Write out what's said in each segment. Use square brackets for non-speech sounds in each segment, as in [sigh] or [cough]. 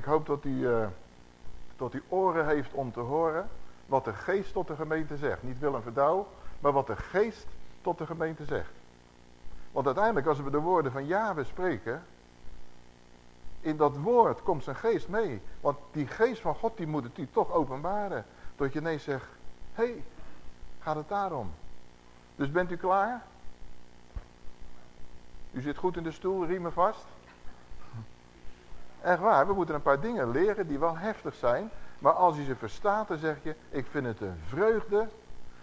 Ik hoop dat u, uh, dat u oren heeft om te horen wat de geest tot de gemeente zegt. Niet Willem Verdouw, maar wat de geest tot de gemeente zegt. Want uiteindelijk als we de woorden van Yahweh spreken, in dat woord komt zijn geest mee. Want die geest van God die moet het u toch openbaren. Dat je ineens zegt, hé, hey, gaat het daarom? Dus bent u klaar? U zit goed in de stoel, riemen vast. Echt waar, we moeten een paar dingen leren die wel heftig zijn. Maar als je ze verstaat, dan zeg je, ik vind het een vreugde.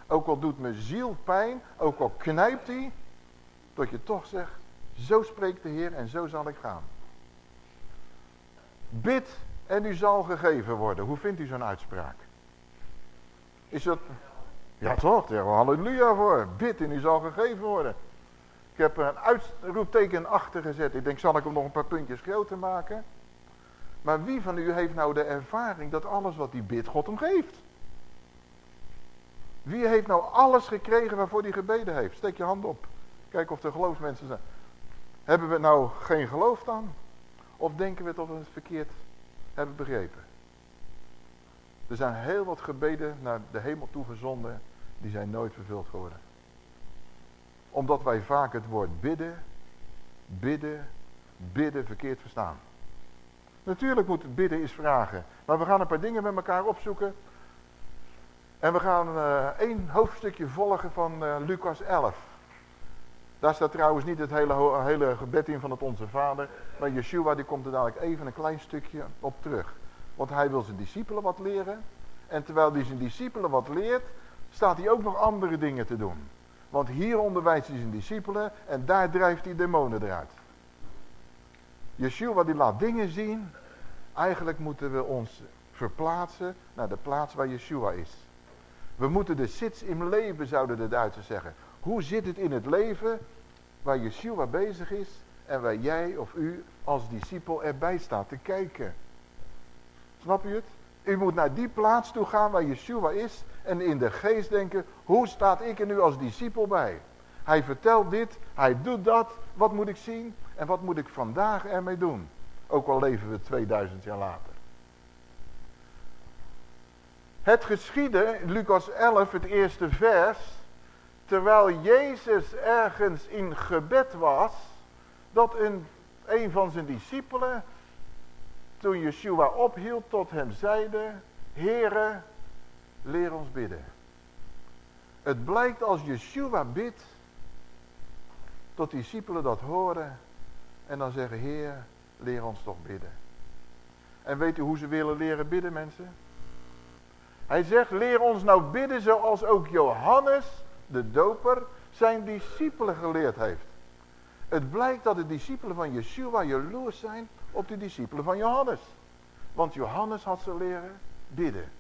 Ook al doet mijn ziel pijn, ook al knijpt hij. Dat je toch zegt, zo spreekt de Heer en zo zal ik gaan. Bid en u zal gegeven worden. Hoe vindt u zo'n uitspraak? Is dat... Ja toch, halleluja voor. Bid en u zal gegeven worden. Ik heb er een uitroepteken achter gezet. Ik denk, zal ik hem nog een paar puntjes groter maken? Maar wie van u heeft nou de ervaring dat alles wat hij bidt, God hem geeft? Wie heeft nou alles gekregen waarvoor hij gebeden heeft? Steek je hand op. Kijk of er geloofsmensen zijn. Hebben we nou geen geloof dan? Of denken we dat we het verkeerd hebben begrepen? Er zijn heel wat gebeden naar de hemel toe gezonden. Die zijn nooit vervuld geworden. Omdat wij vaak het woord bidden, bidden, bidden verkeerd verstaan. Natuurlijk moet het bidden is vragen. Maar we gaan een paar dingen met elkaar opzoeken. En we gaan uh, één hoofdstukje volgen van uh, Lucas 11. Daar staat trouwens niet het hele, hele gebed in van het Onze Vader. Maar Yeshua die komt er dadelijk even een klein stukje op terug. Want hij wil zijn discipelen wat leren. En terwijl hij zijn discipelen wat leert, staat hij ook nog andere dingen te doen. Want hier onderwijst hij zijn discipelen en daar drijft hij demonen eruit. Yeshua die laat dingen zien. Eigenlijk moeten we ons verplaatsen naar de plaats waar Yeshua is. We moeten de sits im leven, zouden de Duitsers zeggen. Hoe zit het in het leven waar Yeshua bezig is en waar jij of u als discipel erbij staat te kijken? Snap je het? U moet naar die plaats toe gaan waar Yeshua is en in de geest denken, hoe staat ik er nu als discipel bij? Hij vertelt dit, hij doet dat, wat moet ik zien en wat moet ik vandaag ermee doen? Ook al leven we 2000 jaar later. Het geschiedde, Lucas 11, het eerste vers, terwijl Jezus ergens in gebed was, dat een, een van zijn discipelen, toen Yeshua ophield, tot hem zeide, Heere, leer ons bidden. Het blijkt als Yeshua bidt, dat discipelen dat horen en dan zeggen, Heer, leer ons toch bidden. En weet u hoe ze willen leren bidden, mensen? Hij zegt, leer ons nou bidden zoals ook Johannes, de doper, zijn discipelen geleerd heeft. Het blijkt dat de discipelen van Yeshua jaloers zijn op de discipelen van Johannes. Want Johannes had ze leren bidden.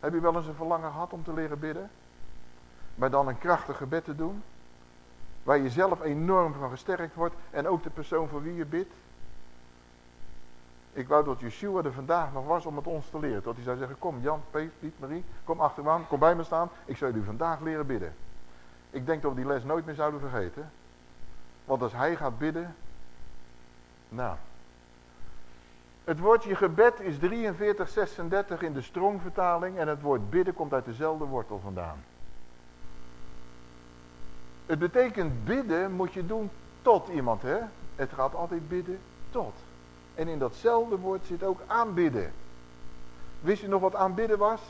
Heb je wel eens een verlangen gehad om te leren bidden? Maar dan een krachtig gebed te doen? Waar je zelf enorm van gesterkt wordt en ook de persoon voor wie je bidt? Ik wou dat Yeshua er vandaag nog was om het ons te leren. Dat hij zou zeggen, kom Jan, Peet, Piet, Marie, kom achteraan, kom bij me staan. Ik zal u vandaag leren bidden. Ik denk dat we die les nooit meer zouden vergeten. Want als hij gaat bidden, nou. Het woordje gebed is 4336 in de strongvertaling en het woord bidden komt uit dezelfde wortel vandaan. Het betekent bidden moet je doen tot iemand, hè? Het gaat altijd bidden tot. En in datzelfde woord zit ook aanbidden. Wist je nog wat aanbidden was?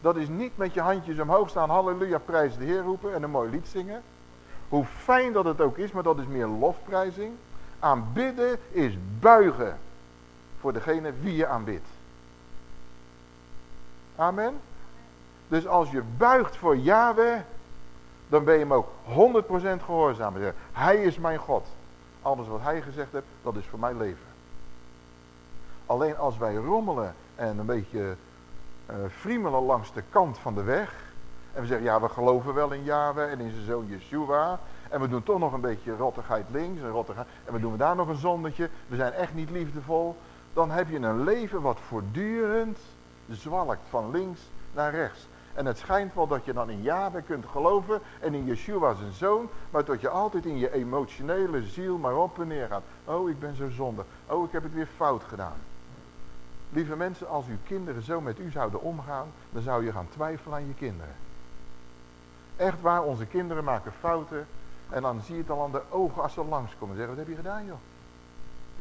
Dat is niet met je handjes omhoog staan, halleluja, prijs de Heer roepen en een mooi lied zingen. Hoe fijn dat het ook is, maar dat is meer lofprijzing. Aanbidden is buigen voor degene wie je aanbidt. Amen. Dus als je buigt voor Yahweh, dan ben je hem ook 100% gehoorzaam. Hij is mijn God. Alles wat hij gezegd heeft, dat is voor mijn leven. Alleen als wij rommelen en een beetje uh, friemelen langs de kant van de weg. En we zeggen, ja, we geloven wel in Yahweh en in zijn zoon Yeshua. En we doen toch nog een beetje rottigheid links en rottigheid. En we doen daar nog een zondetje. We zijn echt niet liefdevol. Dan heb je een leven wat voortdurend zwalkt van links naar rechts. En het schijnt wel dat je dan in Yahweh kunt geloven en in Yeshua zijn zoon. Maar dat je altijd in je emotionele ziel maar op en neer gaat. Oh, ik ben zo zondig. Oh, ik heb het weer fout gedaan. Lieve mensen, als uw kinderen zo met u zouden omgaan, dan zou je gaan twijfelen aan je kinderen. Echt waar, onze kinderen maken fouten. En dan zie je het al aan de ogen als ze langskomen. Zeggen, wat heb je gedaan joh?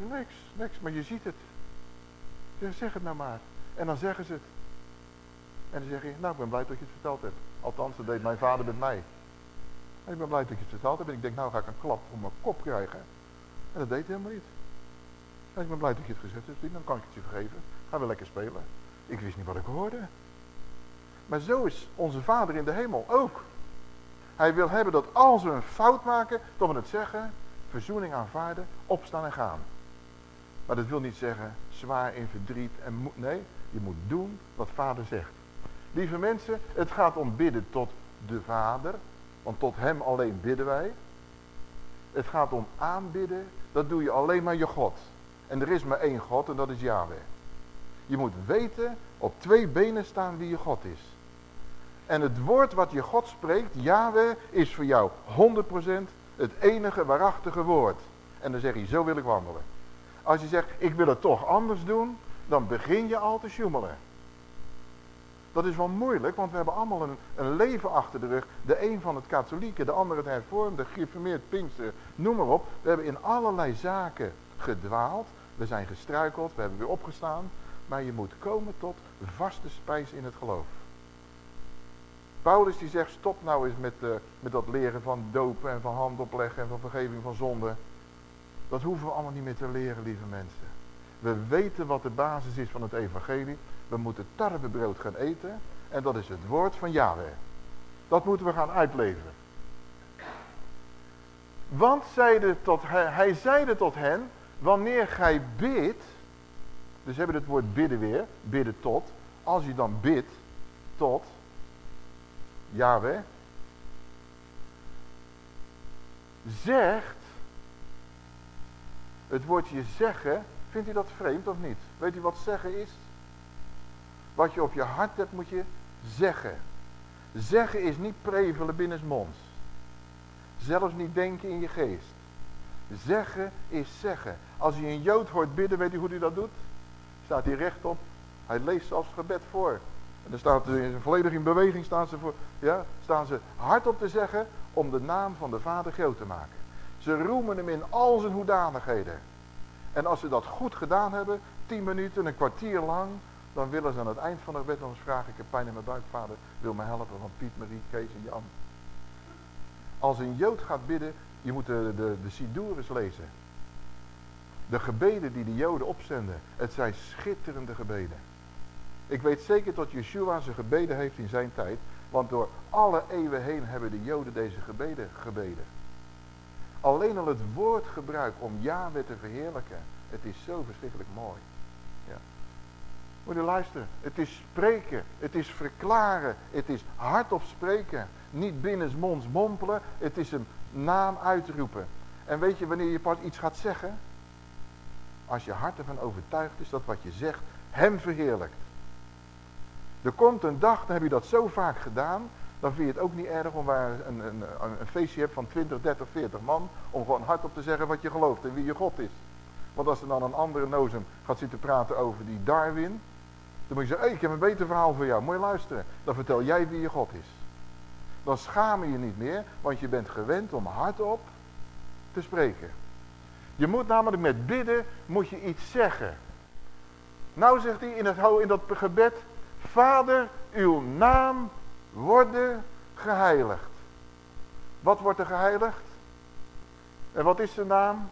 Niks, niks, maar je ziet het. Zeg, zeg het nou maar. En dan zeggen ze het. En dan zeg je, nou ik ben blij dat je het verteld hebt. Althans, dat deed mijn vader met mij. Ik ben blij dat je het verteld hebt. En ik denk, nou ga ik een klap voor mijn kop krijgen. En dat deed hij helemaal niet. En ik ben blij dat je het gezegd hebt. Dan kan ik het je vergeven. Gaan we lekker spelen. Ik wist niet wat ik hoorde. Maar zo is onze vader in de hemel ook. Hij wil hebben dat als we een fout maken, dat we het zeggen, verzoening aanvaarden, opstaan en gaan. Maar dat wil niet zeggen zwaar in verdriet en nee, je moet doen wat vader zegt. Lieve mensen, het gaat om bidden tot de vader, want tot hem alleen bidden wij. Het gaat om aanbidden, dat doe je alleen maar je God. En er is maar één God en dat is Yahweh. Je moet weten, op twee benen staan wie je God is. En het woord wat je God spreekt, Yahweh, is voor jou 100% het enige waarachtige woord. En dan zeg je, zo wil ik wandelen. Als je zegt, ik wil het toch anders doen, dan begin je al te sjoemelen. Dat is wel moeilijk, want we hebben allemaal een, een leven achter de rug. De een van het katholieke, de ander het hervormde, gereformeerd, pinkster, noem maar op. We hebben in allerlei zaken gedwaald. We zijn gestruikeld, we hebben weer opgestaan. Maar je moet komen tot vaste spijs in het geloof. Paulus die zegt, stop nou eens met, uh, met dat leren van dopen en van hand opleggen en van vergeving van zonde. Dat hoeven we allemaal niet meer te leren, lieve mensen. We weten wat de basis is van het evangelie. We moeten tarwebrood gaan eten. En dat is het woord van Yahweh. Dat moeten we gaan uitleven. Want zeide tot, hij, hij zeide tot hen, wanneer gij bidt, dus hebben het woord bidden weer, bidden tot. Als je dan bidt tot Yahweh, zegt, het woordje zeggen, vindt u dat vreemd of niet? Weet u wat zeggen is? Wat je op je hart hebt moet je zeggen. Zeggen is niet prevelen binnensmonds. Zelfs niet denken in je geest. Zeggen is zeggen. Als je een Jood hoort bidden, weet u hoe hij dat doet? Staat hij rechtop. Hij leest zelfs gebed voor. En dan staat ze volledig in beweging staan ze, voor, ja, staan ze hardop te zeggen om de naam van de Vader groot te maken. Ze roemen hem in al zijn hoedanigheden. En als ze dat goed gedaan hebben, tien minuten, een kwartier lang, dan willen ze aan het eind van de gebed nog vragen, ik heb pijn in mijn buik, vader, wil me helpen van Piet, Marie, Kees en Jan. Als een Jood gaat bidden, je moet de, de, de lezen. De gebeden die de Joden opzenden, het zijn schitterende gebeden. Ik weet zeker dat Yeshua zijn gebeden heeft in zijn tijd, want door alle eeuwen heen hebben de Joden deze gebeden gebeden. Alleen al het woordgebruik om Yahweh te verheerlijken, het is zo verschrikkelijk mooi. Moet je luisteren, het is spreken, het is verklaren, het is hardop spreken. Niet binnensmonds mompelen, het is een naam uitroepen. En weet je wanneer je pas iets gaat zeggen? Als je hart ervan overtuigd is dat wat je zegt hem verheerlijkt. Er komt een dag, dan heb je dat zo vaak gedaan, dan vind je het ook niet erg om waar een, een, een feestje hebt van 20, 30, 40 man, om gewoon hardop te zeggen wat je gelooft en wie je God is. Want als er dan een andere nozem gaat zitten praten over die Darwin, dan moet je zeggen, ik heb een beter verhaal voor jou, je luisteren. Dan vertel jij wie je God is. Dan schaam je je niet meer, want je bent gewend om hardop te spreken. Je moet namelijk met bidden, moet je iets zeggen. Nou zegt hij in, het, in dat gebed, Vader, uw naam worden geheiligd. Wat wordt er geheiligd? En wat is zijn naam?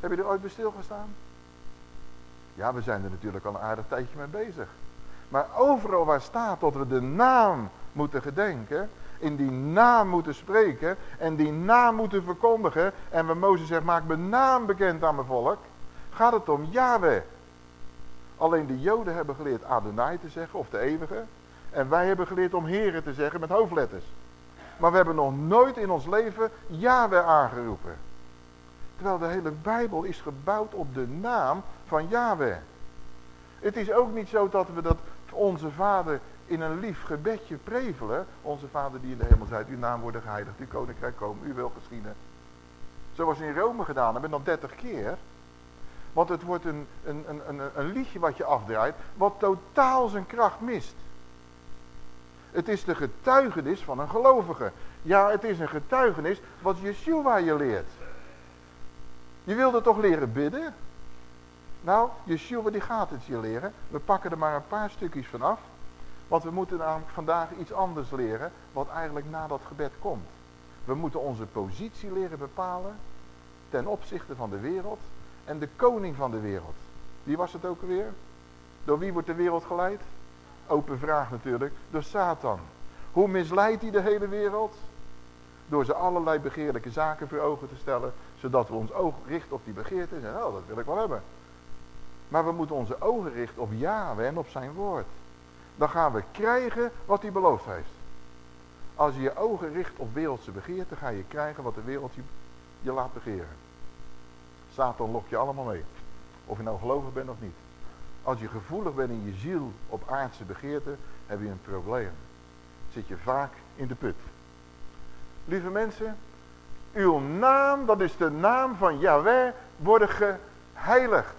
Heb je er ooit bij stilgestaan? Ja, we zijn er natuurlijk al een aardig tijdje mee bezig. Maar overal waar staat dat we de naam moeten gedenken, in die naam moeten spreken en die naam moeten verkondigen. En we Mozes zegt, maak mijn naam bekend aan mijn volk. Gaat het om Yahweh. Alleen de Joden hebben geleerd Adonai te zeggen, of de eeuwige. En wij hebben geleerd om heren te zeggen met hoofdletters. Maar we hebben nog nooit in ons leven Yahweh aangeroepen. Terwijl de hele Bijbel is gebouwd op de naam van Yahweh. Het is ook niet zo dat we dat onze vader in een lief gebedje prevelen. Onze Vader die in de hemel zijt, uw naam worden geheiligd, uw koninkrijk komen, uw wil geschieden. Zoals in Rome gedaan hebben, dan 30 keer. Want het wordt een, een, een, een, een liedje wat je afdraait, wat totaal zijn kracht mist. Het is de getuigenis van een gelovige. Ja, het is een getuigenis wat Yeshua je leert. Je wilde toch leren bidden? Nou, Yeshua die gaat het je leren. We pakken er maar een paar stukjes van af. Want we moeten namelijk vandaag iets anders leren, wat eigenlijk na dat gebed komt. We moeten onze positie leren bepalen ten opzichte van de wereld en de koning van de wereld. Wie was het ook alweer? Door wie wordt de wereld geleid? Open vraag natuurlijk, door Satan. Hoe misleidt hij de hele wereld? Door ze allerlei begeerlijke zaken voor ogen te stellen, zodat we ons oog richten op die begeerte en zeggen, oh dat wil ik wel hebben. Maar we moeten onze ogen richten op Yahweh en op zijn woord. Dan gaan we krijgen wat hij beloofd heeft. Als je je ogen richt op wereldse begeerte, ga je krijgen wat de wereld je, je laat begeren. Satan lokt je allemaal mee. Of je nou gelovig bent of niet. Als je gevoelig bent in je ziel op aardse begeerte, heb je een probleem. Zit je vaak in de put. Lieve mensen, uw naam, dat is de naam van Yahweh, worden geheiligd.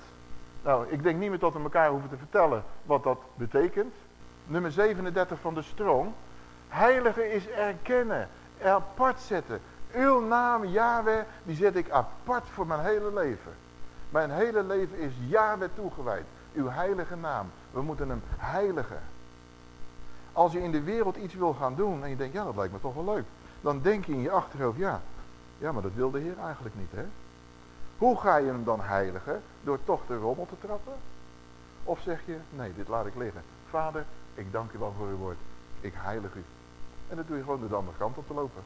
Nou, ik denk niet meer dat we elkaar hoeven te vertellen wat dat betekent. Nummer 37 van de strong. Heilige is erkennen, apart zetten. Uw naam, Yahweh, die zet ik apart voor mijn hele leven. Mijn hele leven is Yahweh toegewijd. Uw heilige naam. We moeten hem heiligen. Als je in de wereld iets wil gaan doen en je denkt, ja dat lijkt me toch wel leuk. Dan denk je in je achterhoofd, ja, ja maar dat wil de Heer eigenlijk niet hè. Hoe ga je hem dan heiligen? Door toch de rommel te trappen? Of zeg je, nee dit laat ik liggen. Vader, ik dank u wel voor uw woord. Ik heilig u. En dat doe je gewoon de andere kant op te lopen.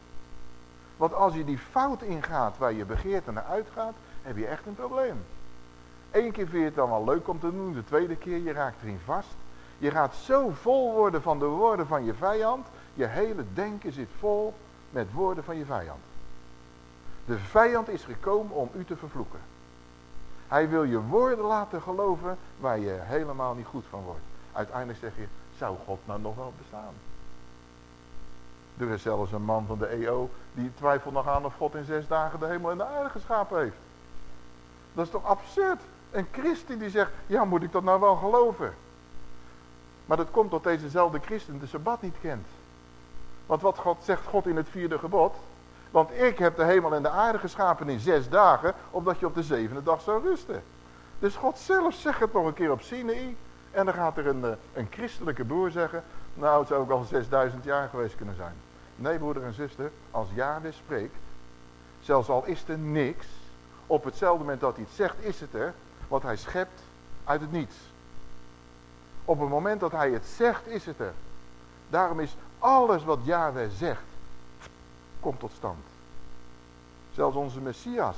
Want als je die fout ingaat waar je begeerte naar uitgaat, heb je echt een probleem. Eén keer vind je het dan wel leuk om te doen, de tweede keer je raakt erin vast. Je gaat zo vol worden van de woorden van je vijand, je hele denken zit vol met woorden van je vijand. De vijand is gekomen om u te vervloeken. Hij wil je woorden laten geloven waar je helemaal niet goed van wordt. Uiteindelijk zeg je, zou God nou nog wel bestaan? Er is zelfs een man van de EO die twijfelt nog aan of God in zes dagen de hemel en de aarde geschapen heeft. Dat is toch absurd? Een christen die zegt, ja moet ik dat nou wel geloven? Maar dat komt dat dezezelfde christen de Sabbat niet kent. Want wat God, zegt God in het vierde gebod? Want ik heb de hemel en de aarde geschapen in zes dagen, omdat je op de zevende dag zou rusten. Dus God zelf zegt het nog een keer op Sinai. En dan gaat er een, eh, een christelijke broer zeggen, nou het zou ook al 6000 jaar geweest kunnen zijn. Nee broeder en zuster, als Yahweh spreekt, zelfs al is er niks, op hetzelfde moment dat hij het zegt is het er, wat hij schept uit het niets. Op het moment dat hij het zegt is het er. Daarom is alles wat Yahweh zegt, komt tot stand. Zelfs onze Messias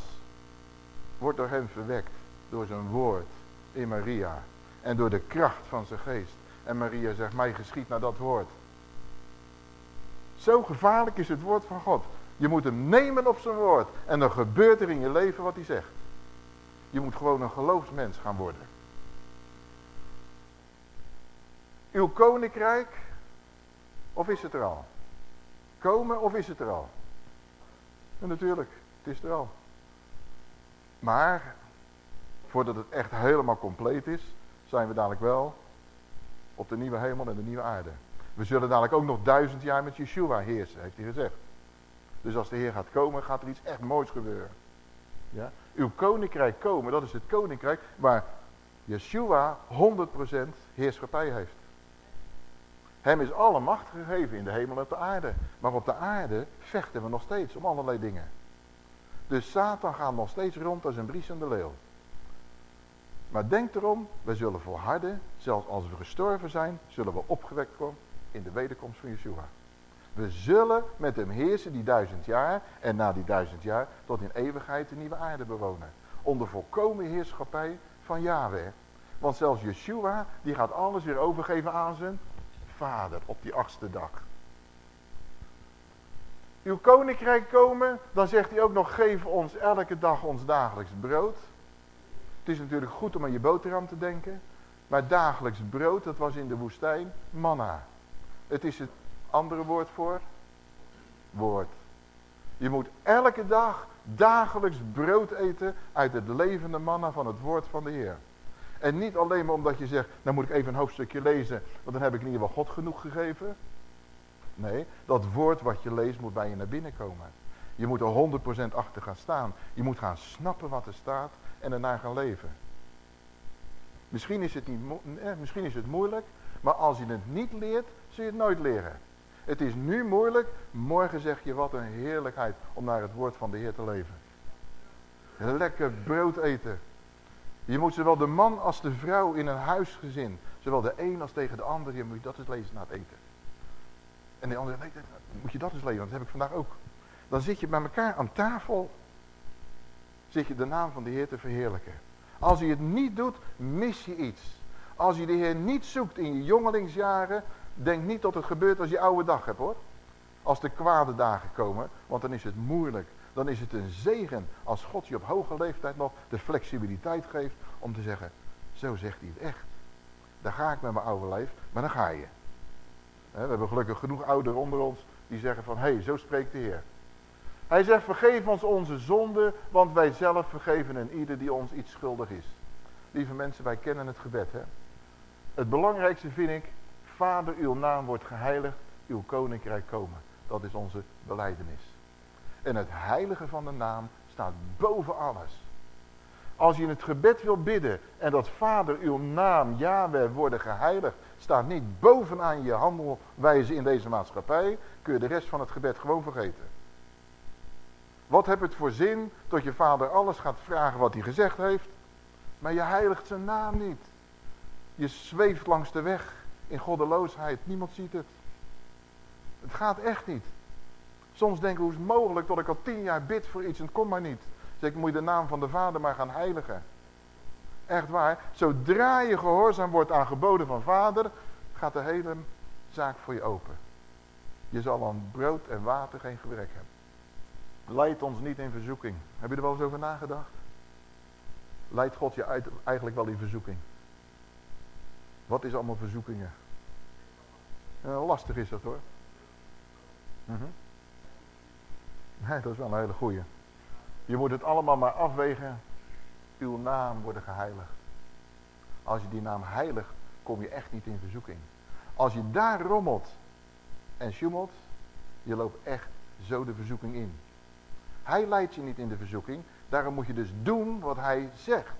wordt door hem verwekt, door zijn woord in Maria. En door de kracht van zijn geest. En Maria zegt, mij geschiet naar dat woord. Zo gevaarlijk is het woord van God. Je moet hem nemen op zijn woord. En dan gebeurt er in je leven wat hij zegt. Je moet gewoon een geloofsmens gaan worden. Uw koninkrijk, of is het er al? Komen of is het er al? En natuurlijk, het is er al. Maar, voordat het echt helemaal compleet is, zijn we dadelijk wel op de nieuwe hemel en de nieuwe aarde. We zullen dadelijk ook nog duizend jaar met Yeshua heersen, heeft hij gezegd. Dus als de Heer gaat komen, gaat er iets echt moois gebeuren. Ja? Uw koninkrijk komen, dat is het koninkrijk waar Yeshua 100% heerschappij heeft. Hem is alle macht gegeven in de hemel en op de aarde. Maar op de aarde vechten we nog steeds om allerlei dingen. Dus Satan gaat nog steeds rond als een briesende leeuw. Maar denk erom, we zullen volharden, zelfs als we gestorven zijn, zullen we opgewekt komen in de wederkomst van Yeshua. We zullen met hem heersen die duizend jaar en na die duizend jaar tot in eeuwigheid de nieuwe aarde bewonen. Onder volkomen heerschappij van Yahweh. Want zelfs Yeshua, die gaat alles weer overgeven aan zijn vader op die achtste dag. Uw koninkrijk komen, dan zegt hij ook nog, geef ons elke dag ons dagelijks brood. Het is natuurlijk goed om aan je boterham te denken. Maar dagelijks brood, dat was in de woestijn manna. Het is het andere woord voor woord. Je moet elke dag dagelijks brood eten uit het levende manna van het woord van de Heer. En niet alleen maar omdat je zegt, nou moet ik even een hoofdstukje lezen, want dan heb ik in ieder geval God genoeg gegeven. Nee, dat woord wat je leest moet bij je naar binnen komen. Je moet er 100% achter gaan staan. Je moet gaan snappen wat er staat en ernaar gaan leven. Misschien is, het niet, eh, misschien is het moeilijk, maar als je het niet leert, zul je het nooit leren. Het is nu moeilijk, morgen zeg je wat een heerlijkheid om naar het woord van de Heer te leven. Lekker brood eten. Je moet zowel de man als de vrouw in een huisgezin, zowel de een als tegen de ander, je moet dat eens lezen na het eten. En de ander, nee, moet je dat eens lezen, want dat heb ik vandaag ook. Dan zit je bij elkaar aan tafel, zit je de naam van de Heer te verheerlijken. Als je het niet doet, mis je iets. Als je de Heer niet zoekt in je jongelingsjaren, denk niet dat het gebeurt als je oude dag hebt hoor. Als de kwade dagen komen, want dan is het moeilijk. Dan is het een zegen als God je op hoge leeftijd nog de flexibiliteit geeft om te zeggen, zo zegt hij het echt. Daar ga ik met mijn oude lijf, maar dan ga je. We hebben gelukkig genoeg ouderen onder ons die zeggen van, hé, hey, zo spreekt de Heer. Hij zegt, vergeef ons onze zonde, want wij zelf vergeven en ieder die ons iets schuldig is. Lieve mensen, wij kennen het gebed. Hè? Het belangrijkste vind ik, Vader, uw naam wordt geheiligd, uw koninkrijk komen. Dat is onze beleidenis. En het heilige van de naam staat boven alles. Als je in het gebed wil bidden en dat Vader, uw naam, Yahweh, worden geheiligd, staat niet bovenaan je handelwijze in deze maatschappij, kun je de rest van het gebed gewoon vergeten. Wat heb het voor zin tot je vader alles gaat vragen wat hij gezegd heeft, maar je heiligt zijn naam niet. Je zweeft langs de weg in goddeloosheid, niemand ziet het. Het gaat echt niet. Soms denk ik, hoe is het mogelijk dat ik al tien jaar bid voor iets en het komt maar niet. Zeg ik, moet je de naam van de vader maar gaan heiligen. Echt waar, zodra je gehoorzaam wordt aan geboden van vader, gaat de hele zaak voor je open. Je zal aan brood en water geen gebrek hebben. Leid ons niet in verzoeking. Heb je er wel eens over nagedacht? Leidt God je eigenlijk wel in verzoeking? Wat is allemaal verzoekingen? lastig is dat hoor. Mhm. Nee, dat is wel een hele goeie. Je moet het allemaal maar afwegen. Uw naam worden geheiligd. Als je die naam heiligt, kom je echt niet in verzoeking. Als je daar rommelt en sjoemelt, je loopt echt zo de verzoeking in. Hij leidt je niet in de verzoeking. Daarom moet je dus doen wat hij zegt.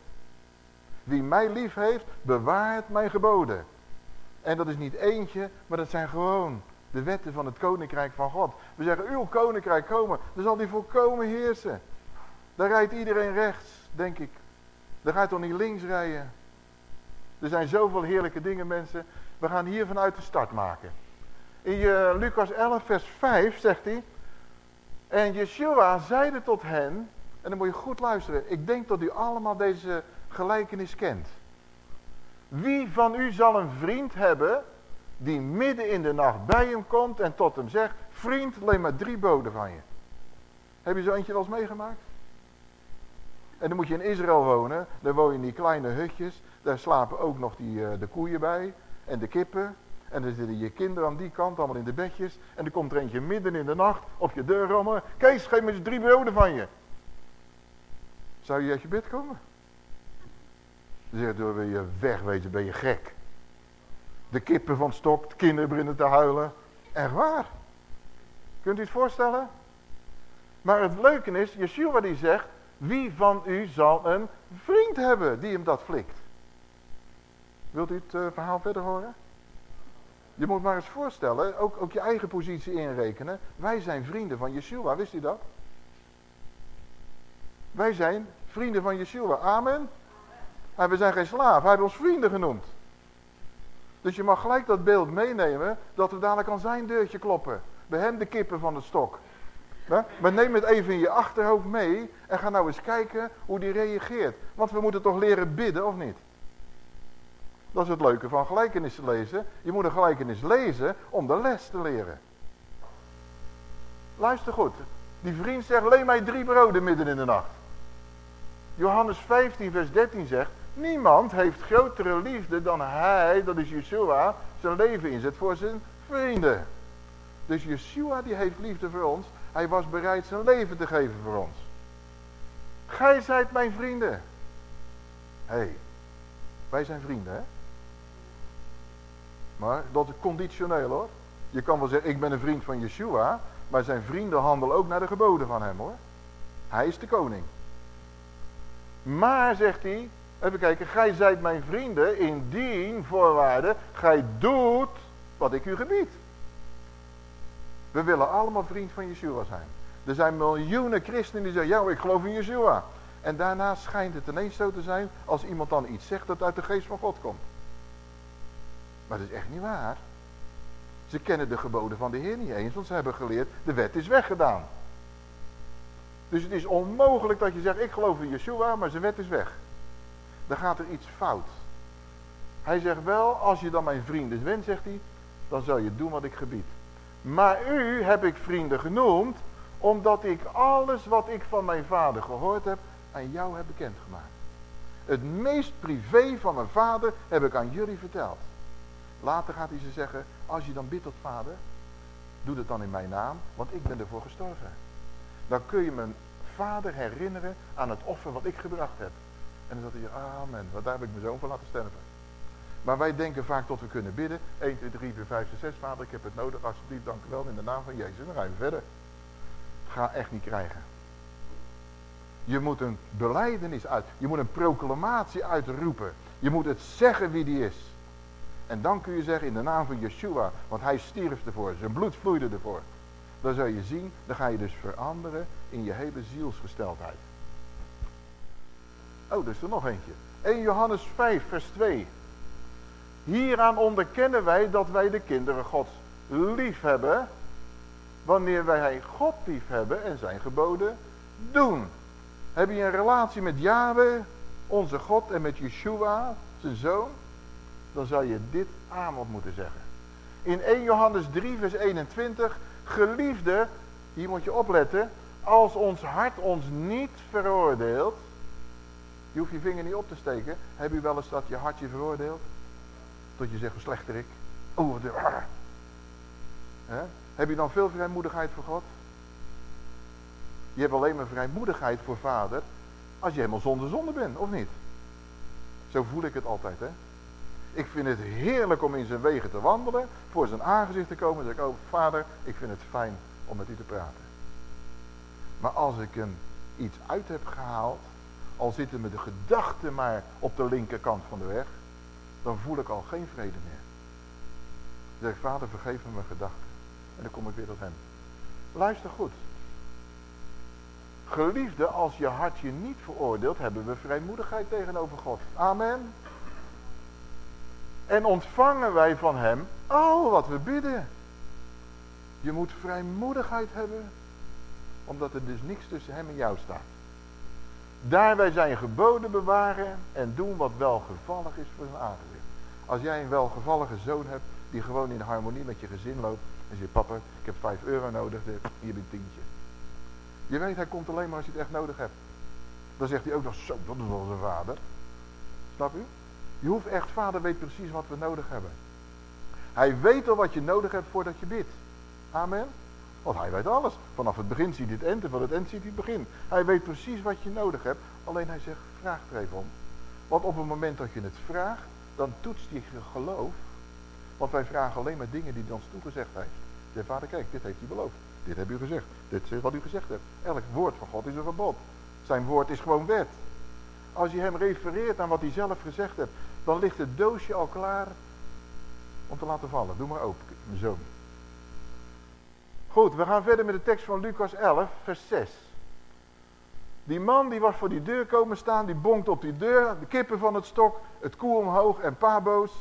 Wie mij lief heeft, bewaart mijn geboden. En dat is niet eentje, maar dat zijn gewoon de wetten van het koninkrijk van God. We zeggen, uw koninkrijk komen, dan zal die volkomen heersen. Daar rijdt iedereen rechts, denk ik. Daar gaat toch niet links rijden. Er zijn zoveel heerlijke dingen, mensen. We gaan hier vanuit de start maken. In uh, Lucas 11, vers 5 zegt hij... En Yeshua zeide tot hen, en dan moet je goed luisteren. Ik denk dat u allemaal deze gelijkenis kent. Wie van u zal een vriend hebben die midden in de nacht bij hem komt en tot hem zegt, vriend, alleen maar drie boden van je. Heb je zo eentje wel eens meegemaakt? En dan moet je in Israël wonen, daar woon je in die kleine hutjes, daar slapen ook nog die, eh, de koeien bij en de kippen. En dan zitten je kinderen aan die kant, allemaal in de bedjes. En er komt er eentje midden in de nacht op je deur rommelen. Kees, geef me eens drie broden van je. Zou je uit je bed komen? Dan zegt door wil je wegwezen, ben je gek. De kippen van stok, de kinderen beginnen te huilen. Echt waar. Kunt u het voorstellen? Maar het leuke is, Yeshua die zegt, wie van u zal een vriend hebben die hem dat flikt? Wilt u het uh, verhaal verder horen? Je moet maar eens voorstellen, ook, ook je eigen positie inrekenen. Wij zijn vrienden van Yeshua, wist u dat? Wij zijn vrienden van Yeshua, amen. En we zijn geen slaaf, hij heeft ons vrienden genoemd. Dus je mag gelijk dat beeld meenemen, dat we dadelijk aan zijn deurtje kloppen. Bij hem de kippen van de stok. Maar neem het even in je achterhoofd mee en ga nou eens kijken hoe die reageert. Want we moeten toch leren bidden, of niet? Dat is het leuke van gelijkenissen lezen. Je moet een gelijkenis lezen om de les te leren. Luister goed. Die vriend zegt, leen mij drie broden midden in de nacht. Johannes 15 vers 13 zegt, niemand heeft grotere liefde dan hij, dat is Yeshua, zijn leven inzet voor zijn vrienden. Dus Yeshua die heeft liefde voor ons. Hij was bereid zijn leven te geven voor ons. Gij zijt mijn vrienden. Hé, hey, wij zijn vrienden hè. Maar dat is conditioneel hoor. Je kan wel zeggen, ik ben een vriend van Yeshua. Maar zijn vrienden handelen ook naar de geboden van hem hoor. Hij is de koning. Maar, zegt hij, even kijken, gij zijt mijn vrienden indien voorwaarde, gij doet wat ik u gebied. We willen allemaal vriend van Yeshua zijn. Er zijn miljoenen christenen die zeggen, ja ik geloof in Yeshua. En daarna schijnt het ineens zo te zijn, als iemand dan iets zegt dat uit de geest van God komt. Maar dat is echt niet waar. Ze kennen de geboden van de Heer niet eens, want ze hebben geleerd, de wet is weggedaan. Dus het is onmogelijk dat je zegt, ik geloof in Yeshua, maar zijn wet is weg. Dan gaat er iets fout. Hij zegt wel, als je dan mijn vrienden bent, zegt hij, dan zal je doen wat ik gebied. Maar u heb ik vrienden genoemd, omdat ik alles wat ik van mijn vader gehoord heb, aan jou heb bekendgemaakt. Het meest privé van mijn vader heb ik aan jullie verteld. Later gaat hij ze zeggen, als je dan bidt tot vader, doe het dan in mijn naam, want ik ben ervoor gestorven. Dan kun je mijn vader herinneren aan het offer wat ik gebracht heb. En dan zegt hij, amen, want daar heb ik mijn zoon voor laten sterven. Maar wij denken vaak tot we kunnen bidden. 1, 2, 3, 4, 5, 6, 6, vader, ik heb het nodig, alsjeblieft, dank u wel, in de naam van Jezus. Dan gaan we verder. Ga echt niet krijgen. Je moet een beleidenis uit, je moet een proclamatie uitroepen. Je moet het zeggen wie die is. En dan kun je zeggen in de naam van Yeshua, want hij stierf ervoor, zijn bloed vloeide ervoor. Dan zul je zien, dan ga je dus veranderen in je hele zielsgesteldheid. Oh, er is er nog eentje. 1 Johannes 5, vers 2. Hieraan onderkennen wij dat wij de kinderen Gods lief hebben, wanneer wij God lief hebben en zijn geboden doen. Heb je een relatie met Yahweh, onze God, en met Yeshua, zijn zoon, dan zou je dit aan moeten zeggen. In 1 Johannes 3, vers 21, geliefde, hier moet je opletten, als ons hart ons niet veroordeelt, je hoeft je vinger niet op te steken, heb je wel eens dat je hart je veroordeelt? Tot je zegt, hoe slechter ik. He? [clears throat] Heb je dan veel vrijmoedigheid voor God? Je hebt alleen maar vrijmoedigheid voor vader als je helemaal zonder zonde bent, of niet? Zo voel ik het altijd, hè. Ik vind het heerlijk om in zijn wegen te wandelen, voor zijn aangezicht te komen en zeg ik, oh vader, ik vind het fijn om met u te praten. Maar als ik een iets uit heb gehaald, al zitten me de gedachten maar op de linkerkant van de weg, dan voel ik al geen vrede meer. Dan zeg vader vergeef me mijn gedachten. En dan kom ik weer tot hem. Luister goed. Geliefde, als je hart je niet veroordeelt, hebben we vrijmoedigheid tegenover God. Amen. En ontvangen wij van hem al wat we bidden. Je moet vrijmoedigheid hebben, omdat er dus niks tussen hem en jou staat. Daarbij zijn geboden bewaren en doen wat welgevallig is voor zijn aangezicht. Als jij een welgevallige zoon hebt die gewoon in harmonie met je gezin loopt en zegt, papa, ik heb 5 euro nodig, hier heb ik tientje. Je weet, hij komt alleen maar als je het echt nodig hebt. Dan zegt hij ook nog, zo, dat is wel zijn vader. Snap u? Je hoeft echt, vader weet precies wat we nodig hebben. Hij weet al wat je nodig hebt voordat je bidt. Amen. Want hij weet alles. Vanaf het begin ziet hij het eind en van het eind ziet hij het begin. Hij weet precies wat je nodig hebt. Alleen hij zegt, vraag er even om. Want op het moment dat je het vraagt, dan toetst je geloof. Want wij vragen alleen maar dingen die hij ons toegezegd heeft. Zeg, vader, kijk, dit heeft hij beloofd. Dit heb u gezegd. Dit is wat u gezegd hebt. Elk woord van God is een verbod. Zijn woord is gewoon wet. Als je hem refereert aan wat hij zelf gezegd hebt, dan ligt het doosje al klaar om te laten vallen. Doe maar open, mijn zoon. Goed, we gaan verder met de tekst van Lucas 11, vers 6. Die man die was voor die deur komen staan, die bonkt op die deur, de kippen van het stok, het koe omhoog en paboos.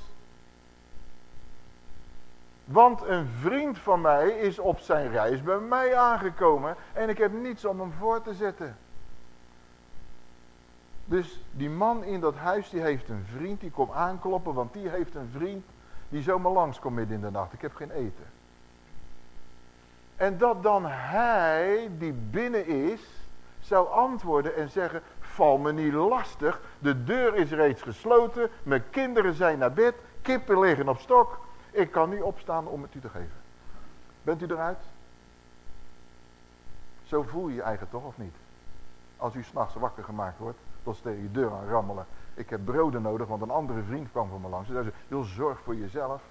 Want een vriend van mij is op zijn reis bij mij aangekomen en ik heb niets om hem voor te zetten. Dus die man in dat huis, die heeft een vriend, die komt aankloppen, want die heeft een vriend die zomaar langskomt midden in de nacht. Ik heb geen eten. En dat dan hij, die binnen is, zou antwoorden en zeggen, val me niet lastig, de deur is reeds gesloten, mijn kinderen zijn naar bed, kippen liggen op stok, Ik kan niet opstaan om het u te geven. Bent u eruit? Zo voel je je eigen toch of niet? Als u s'nachts wakker gemaakt wordt, dan tegen je deur aan rammelen. Ik heb broden nodig, want een andere vriend kwam van me langs. Zei ze, joh, zorg voor jezelf.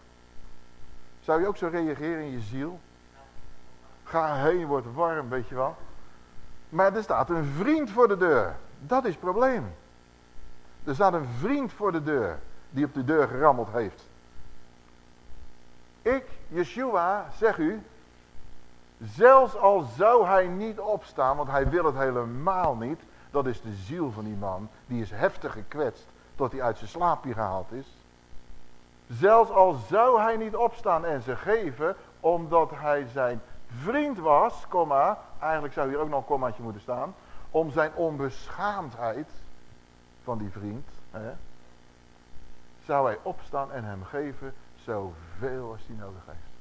Zou je ook zo reageren in je ziel? Ga heen, wordt warm, weet je wel. Maar er staat een vriend voor de deur. Dat is het probleem. Er staat een vriend voor de deur, die op de deur gerammeld heeft. Ik, Yeshua, zeg u, zelfs al zou hij niet opstaan, want hij wil het helemaal niet. Dat is de ziel van die man, die is heftig gekwetst tot hij uit zijn slaapje gehaald is. Zelfs al zou hij niet opstaan en ze geven, omdat hij zijn vriend was, komma, eigenlijk zou hier ook nog een kommaatje moeten staan, om zijn onbeschaamdheid van die vriend, hè, zou hij opstaan en hem geven zoveel als hij nodig heeft.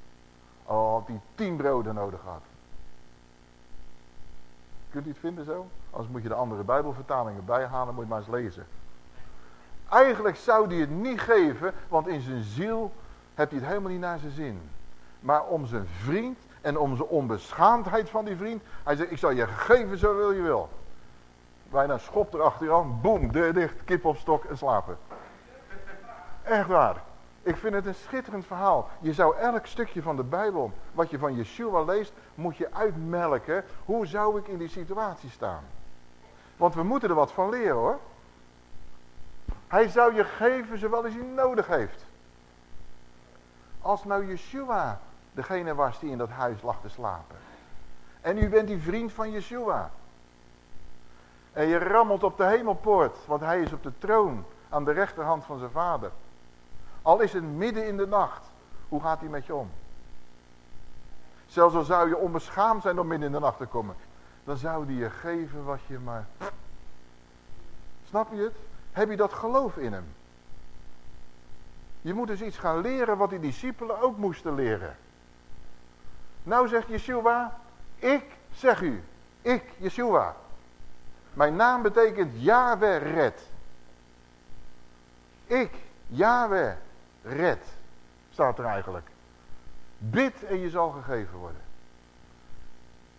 Al had hij tien broden nodig had. Kunt u het vinden zo? Anders moet je de andere bijbelvertalingen bijhalen, moet je maar eens lezen. Eigenlijk zou hij het niet geven, want in zijn ziel heb hij het helemaal niet naar zijn zin. Maar om zijn vriend en om zijn onbeschaamdheid van die vriend. Hij zegt, ik zal je geven zo wil je wil. Bijna schop erachteraan, boem, deur dicht, kip op stok en slapen. Echt waar. Ik vind het een schitterend verhaal. Je zou elk stukje van de Bijbel, wat je van Yeshua leest, moet je uitmelken. Hoe zou ik in die situatie staan? Want we moeten er wat van leren hoor. Hij zou je geven zowel als hij nodig heeft. Als nou Yeshua degene was die in dat huis lag te slapen. En u bent die vriend van Yeshua. En je rammelt op de hemelpoort, want hij is op de troon aan de rechterhand van zijn vader. Al is het midden in de nacht, hoe gaat hij met je om? Zelfs al zou je onbeschaamd zijn om midden in de nacht te komen, dan zou hij je geven wat je maar... Snap je het? Heb je dat geloof in hem? Je moet dus iets gaan leren wat die discipelen ook moesten leren. Nou zegt Yeshua, ik zeg u, ik, Yeshua. Mijn naam betekent Yahweh red. Ik, Yahweh red, staat er eigenlijk. Bid en je zal gegeven worden.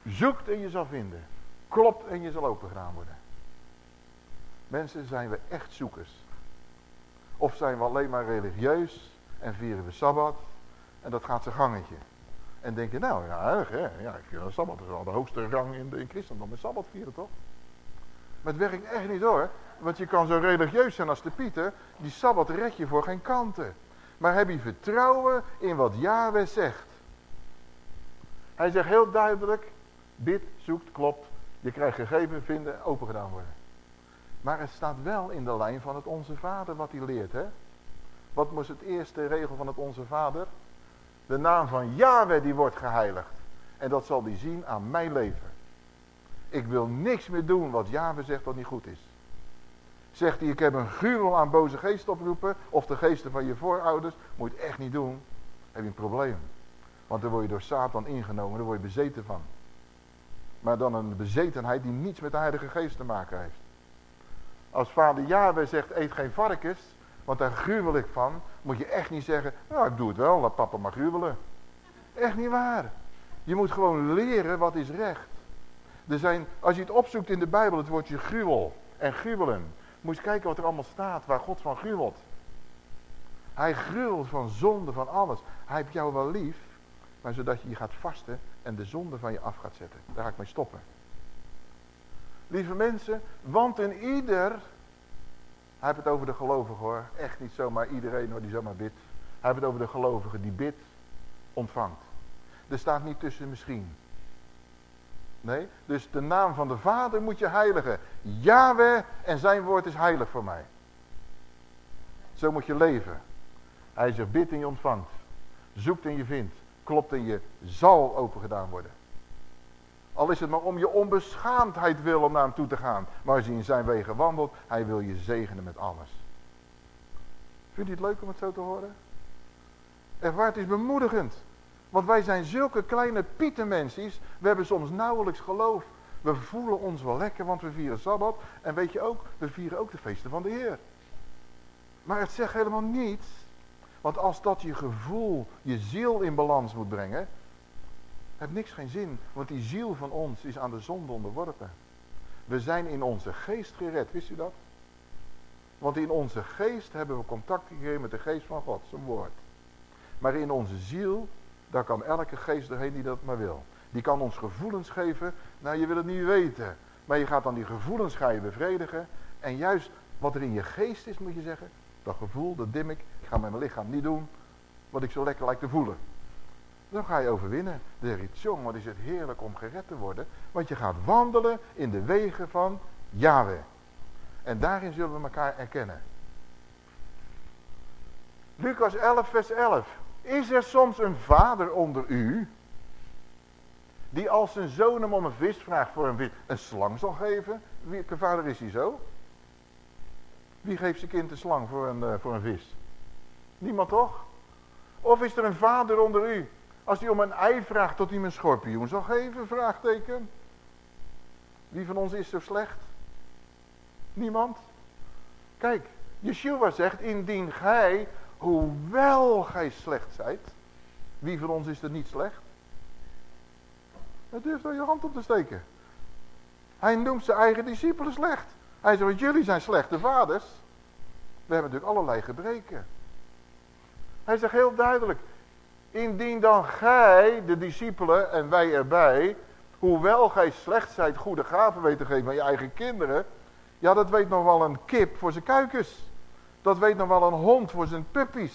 Zoekt en je zal vinden. Klopt en je zal opengedaan worden. Mensen, zijn we echt zoekers? Of zijn we alleen maar religieus en vieren we Sabbat en dat gaat zijn gangetje. En denk je, nou ja, hè. Ja, Sabbat is wel de hoogste rang in, de, christendom. Met Sabbat vieren toch? Maar het werkt echt niet hoor. Want je kan zo religieus zijn als de Pieter. Die Sabbat red je voor geen kanten. Maar heb je vertrouwen in wat Yahweh zegt. Hij zegt heel duidelijk. Bid, zoekt, klopt. Je krijgt gegeven, vinden, open gedaan worden. Maar het staat wel in de lijn van het Onze Vader wat hij leert. Hè? Wat was het eerste regel van het Onze Vader? De naam van Yahweh die wordt geheiligd. En dat zal hij zien aan mijn leven. Ik wil niks meer doen wat Yahweh zegt dat niet goed is. Zegt hij, ik heb een gruwel aan boze geesten oproepen. Of de geesten van je voorouders. Moet je het echt niet doen. heb je een probleem. Want dan word je door Satan ingenomen. Daar word je bezeten van. Maar dan een bezetenheid die niets met de heilige geest te maken heeft. Als vader Yahweh zegt, eet geen varkens. Want daar gruwel ik van. Moet je echt niet zeggen, nou ik doe het wel, laat papa maar gruwelen. Echt niet waar. Je moet gewoon leren wat is recht. Er zijn, als je het opzoekt in de Bijbel, het woordje gruwel en gruwelen. Moet je kijken wat er allemaal staat, waar God van gruwelt. Hij gruwelt van zonde, van alles. Hij heeft jou wel lief, maar zodat je je gaat vasten en de zonde van je af gaat zetten. Daar ga ik mee stoppen. Lieve mensen, want in ieder hij heeft het over de gelovigen hoor. Echt niet zomaar iedereen hoor die zomaar bidt. Hij heeft het over de gelovigen die bidt, ontvangt. Er staat niet tussen misschien. Nee, dus de naam van de Vader moet je heiligen. Yahweh en zijn woord is heilig voor mij. Zo moet je leven. Hij zegt bid en je ontvangt. Zoekt en je vindt. Klopt en je zal opengedaan worden. Al is het maar om je onbeschaamdheid wil om naar hem toe te gaan. Maar als hij in zijn wegen wandelt, hij wil je zegenen met alles. Vindt u het leuk om het zo te horen? Echt waar, het is bemoedigend. Want wij zijn zulke kleine pietenmensies. We hebben soms nauwelijks geloof. We voelen ons wel lekker, want we vieren Sabbat. En weet je ook, we vieren ook de feesten van de Heer. Maar het zegt helemaal niets Want als dat je gevoel, je ziel in balans moet brengen, heeft niks geen zin. Want die ziel van ons is aan de zonde onderworpen. We zijn in onze geest gered, wist u dat? Want in onze geest hebben we contact gekregen met de geest van God, zijn woord. Maar in onze ziel, daar kan elke geest erheen die dat maar wil. Die kan ons gevoelens geven, nou je wil het niet weten. Maar je gaat dan die gevoelens ga je bevredigen. En juist wat er in je geest is, moet je zeggen. Dat gevoel, dat dim ik. Ik ga met mijn lichaam niet doen wat ik zo lekker lijkt te voelen. Dan ga je overwinnen. De zeg jong, wat is het heerlijk om gered te worden. Want je gaat wandelen in de wegen van Yahweh. En daarin zullen we elkaar erkennen. Lucas 11, vers 11. Is er soms een vader onder u, die als zijn zoon hem om een vis vraagt voor een vis, een slang zal geven? Welke vader is hij zo? Wie geeft zijn kind een slang voor een, uh, voor een vis? Niemand toch? Of is er een vader onder u, als hij om een ei vraagt, tot hij hem een schorpioen zal geven? Vraagteken. Wie van ons is zo slecht? Niemand? Kijk, Yeshua zegt, indien gij, hoewel gij slecht zijt, wie van ons is er niet slecht? Dat durft wel je hand op te steken. Hij noemt zijn eigen discipelen slecht. Hij zegt, jullie zijn slechte vaders. We hebben natuurlijk allerlei gebreken. Hij zegt heel duidelijk, indien dan gij, de discipelen en wij erbij, hoewel gij slecht zijt, goede gaven weet te geven aan je eigen kinderen, ja, dat weet nog wel een kip voor zijn kuikens. Dat weet nog wel een hond voor zijn puppies.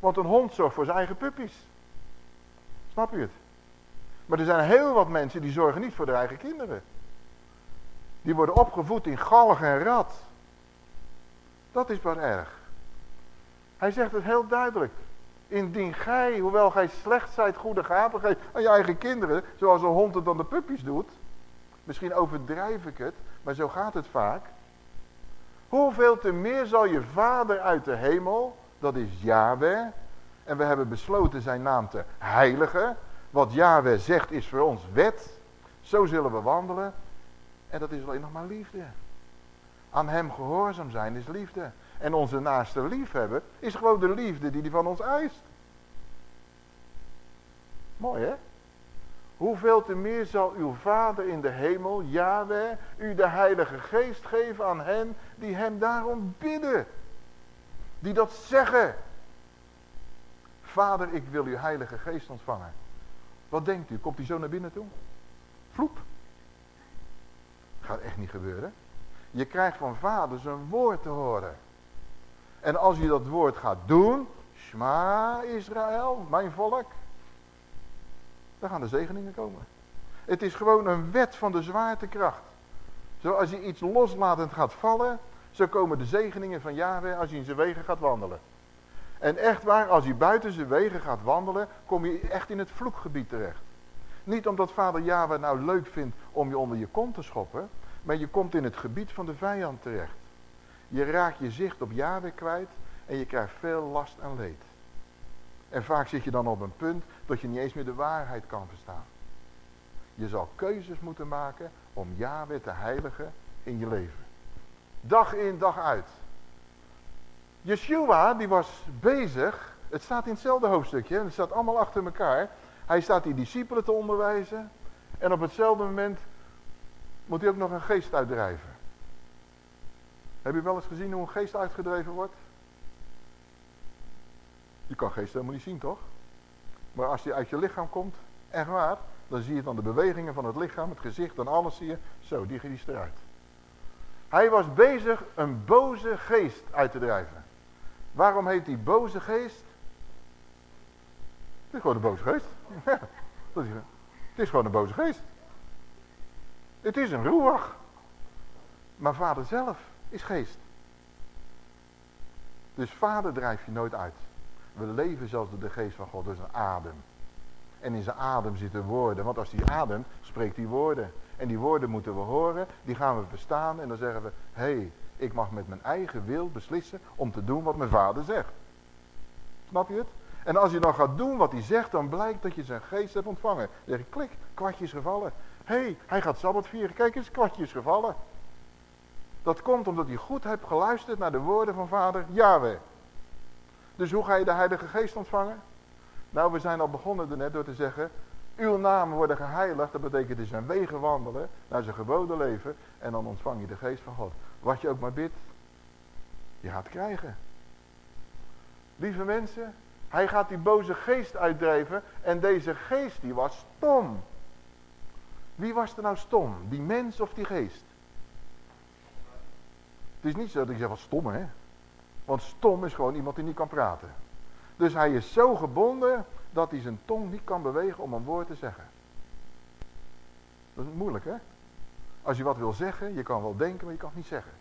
Want een hond zorgt voor zijn eigen puppies. Snap je het? Maar er zijn heel wat mensen die zorgen niet voor hun eigen kinderen. Die worden opgevoed in galg en rat. Dat is wat erg. Hij zegt het heel duidelijk. Indien gij, hoewel gij slecht zijt, goede gaven geeft aan je eigen kinderen, zoals een hond het dan de puppies doet. Misschien overdrijf ik het, maar zo gaat het vaak. Hoeveel te meer zal je vader uit de hemel, dat is Yahweh, en we hebben besloten zijn naam te heiligen. Wat Yahweh zegt is voor ons wet. Zo zullen we wandelen. En dat is alleen nog maar liefde. Aan hem gehoorzaam zijn is liefde. En onze naaste liefhebben is gewoon de liefde die hij van ons eist. Mooi hè? Hoeveel te meer zal uw Vader in de hemel, Yahweh, u de Heilige Geest geven aan hen die hem daarom bidden. Die dat zeggen. Vader, ik wil uw Heilige Geest ontvangen. Wat denkt u? Komt hij zo naar binnen toe? Vloep. Gaat echt niet gebeuren. Je krijgt van vader zijn woord te horen. En als je dat woord gaat doen, Shma Israël, mijn volk, dan gaan de zegeningen komen. Het is gewoon een wet van de zwaartekracht. Zoals je iets loslaat en het gaat vallen, zo komen de zegeningen van Yahweh als je in zijn wegen gaat wandelen. En echt waar, als je buiten zijn wegen gaat wandelen, kom je echt in het vloekgebied terecht. Niet omdat vader Yahweh nou leuk vindt om je onder je kont te schoppen, maar je komt in het gebied van de vijand terecht. Je raakt je zicht op Yahweh kwijt en je krijgt veel last en leed. En vaak zit je dan op een punt dat je niet eens meer de waarheid kan verstaan. Je zal keuzes moeten maken om Yahweh te heiligen in je leven. Dag in, dag uit. Yeshua, die was bezig, het staat in hetzelfde hoofdstukje, het staat allemaal achter elkaar. Hij staat die discipelen te onderwijzen en op hetzelfde moment moet hij ook nog een geest uitdrijven. Heb je wel eens gezien hoe een geest uitgedreven wordt? Je kan geest helemaal niet zien, toch? Maar als die uit je lichaam komt, echt waar, dan zie je dan de bewegingen van het lichaam, het gezicht en alles zie je. Zo, die is eruit. Hij was bezig een boze geest uit te drijven. Waarom heet die boze geest? Het is gewoon een boze geest. Ja, dat is, het is gewoon een boze geest. Het is een roerig. Maar vader zelf is geest. Dus vader drijf je nooit uit. We leven zelfs door de geest van God, dus een adem. En in zijn adem zitten woorden, want als hij ademt, spreekt hij woorden. En die woorden moeten we horen, die gaan we verstaan en dan zeggen we, hé, hey, ik mag met mijn eigen wil beslissen om te doen wat mijn vader zegt. Snap je het? En als je dan gaat doen wat hij zegt, dan blijkt dat je zijn geest hebt ontvangen. Dan zeg je, klik, kwartje is gevallen. Hé, hey, hij gaat Sabbat vieren, kijk eens, kwartje is gevallen. Dat komt omdat hij goed hebt geluisterd naar de woorden van vader Yahweh. Dus hoe ga je de Heilige Geest ontvangen? Nou, we zijn al begonnen er net door te zeggen, uw namen worden geheiligd. Dat betekent dus zijn wegen wandelen, naar zijn geboden leven. En dan ontvang je de geest van God. Wat je ook maar bidt, je gaat krijgen. Lieve mensen, hij gaat die boze geest uitdrijven. En deze geest die was stom. Wie was er nou stom? Die mens of die geest? Het is niet zo dat ik zeg wat stom hè. Want stom is gewoon iemand die niet kan praten. Dus hij is zo gebonden dat hij zijn tong niet kan bewegen om een woord te zeggen. Dat is moeilijk hè. Als je wat wil zeggen, je kan wel denken, maar je kan het niet zeggen.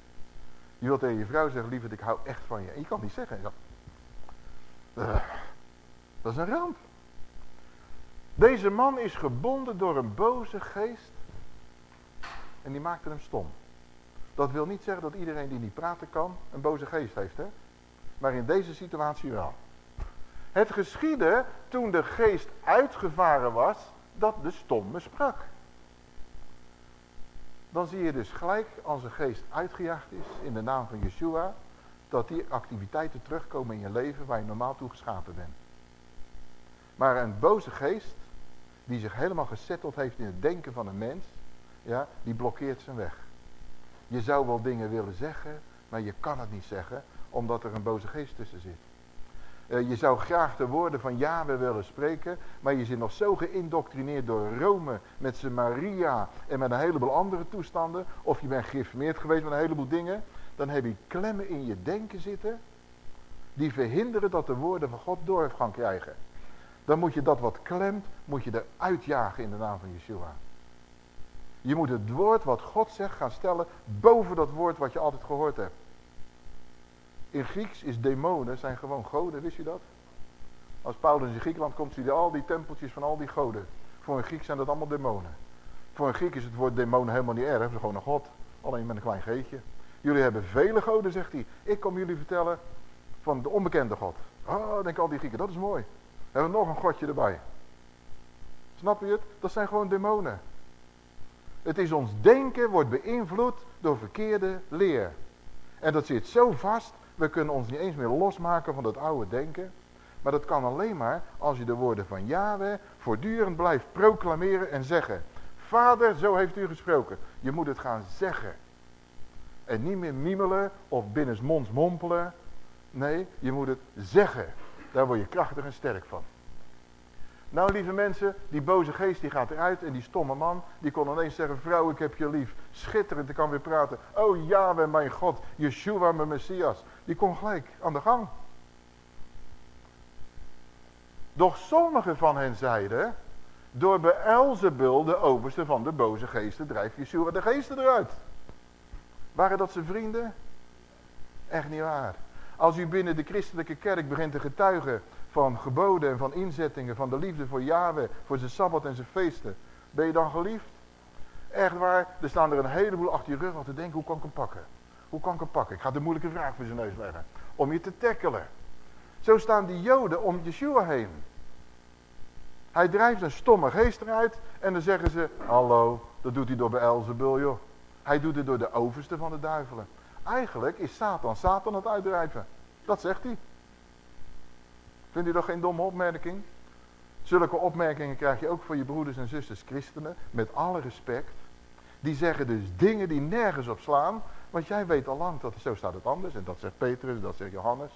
Je wilt tegen je vrouw zeggen, lieverd, ik hou echt van je. En je kan het niet zeggen. Uh, dat is een ramp. Deze man is gebonden door een boze geest. En die maakte hem stom. Dat wil niet zeggen dat iedereen die niet praten kan, een boze geest heeft. Hè? Maar in deze situatie wel. Het geschiedde toen de geest uitgevaren was, dat de stomme sprak. Dan zie je dus gelijk als een geest uitgejaagd is in de naam van Yeshua, dat die activiteiten terugkomen in je leven waar je normaal toe geschapen bent. Maar een boze geest, die zich helemaal gezetteld heeft in het denken van een mens, ja, die blokkeert zijn weg. Je zou wel dingen willen zeggen, maar je kan het niet zeggen, omdat er een boze geest tussen zit. Uh, je zou graag de woorden van Yahweh willen spreken, maar je zit nog zo geïndoctrineerd door Rome met zijn Maria en met een heleboel andere toestanden, of je bent geïnformeerd geweest met een heleboel dingen, dan heb je klemmen in je denken zitten, die verhinderen dat de woorden van God doorgang krijgen. Dan moet je dat wat klemt, moet je eruit jagen in de naam van Yeshua. Je moet het woord wat God zegt gaan stellen boven dat woord wat je altijd gehoord hebt. In Grieks is demonen zijn gewoon goden, wist je dat? Als Paulus in Griekenland komt, zie je al die tempeltjes van al die goden. Voor een Griek zijn dat allemaal demonen. Voor een Griek is het woord demon helemaal niet erg, het is gewoon een god. Alleen met een klein geetje. Jullie hebben vele goden, zegt hij. Ik kom jullie vertellen van de onbekende god. Oh, denk al die Grieken, dat is mooi. We hebben nog een godje erbij. Snap je het? Dat zijn gewoon demonen. Het is ons denken wordt beïnvloed door verkeerde leer. En dat zit zo vast, we kunnen ons niet eens meer losmaken van dat oude denken. Maar dat kan alleen maar als je de woorden van Yahweh voortdurend blijft proclameren en zeggen. Vader, zo heeft u gesproken. Je moet het gaan zeggen. En niet meer mimelen of binnensmonds mompelen. Nee, je moet het zeggen. Daar word je krachtig en sterk van. Nou lieve mensen, die boze geest die gaat eruit en die stomme man, die kon ineens zeggen, vrouw ik heb je lief. Schitterend, ik kan weer praten. Oh ja, mijn God, Yeshua mijn Messias. Die kon gelijk aan de gang. Doch sommigen van hen zeiden, door Beelzebul, de overste van de boze geesten, drijft Yeshua de geesten eruit. Waren dat zijn vrienden? Echt niet waar. Als u binnen de christelijke kerk begint te getuigen van geboden en van inzettingen, van de liefde voor Yahweh, voor zijn Sabbat en zijn feesten, ben je dan geliefd? Echt waar, er staan er een heleboel achter je rug al te denken, hoe kan ik hem pakken? Hoe kan ik hem pakken? Ik ga de moeilijke vraag voor zijn neus leggen. Om je te tackelen. Zo staan die joden om Yeshua heen. Hij drijft een stomme geest eruit en dan zeggen ze, hallo, dat doet hij door Beelzebul joh. Hij doet het door de overste van de duivelen. Eigenlijk is Satan Satan het uitdrijven. Dat zegt hij. Vindt u dat geen domme opmerking? Zulke opmerkingen krijg je ook voor je broeders en zusters christenen, met alle respect. Die zeggen dus dingen die nergens op slaan, want jij weet al lang dat zo staat het anders. En dat zegt Petrus, dat zegt Johannes.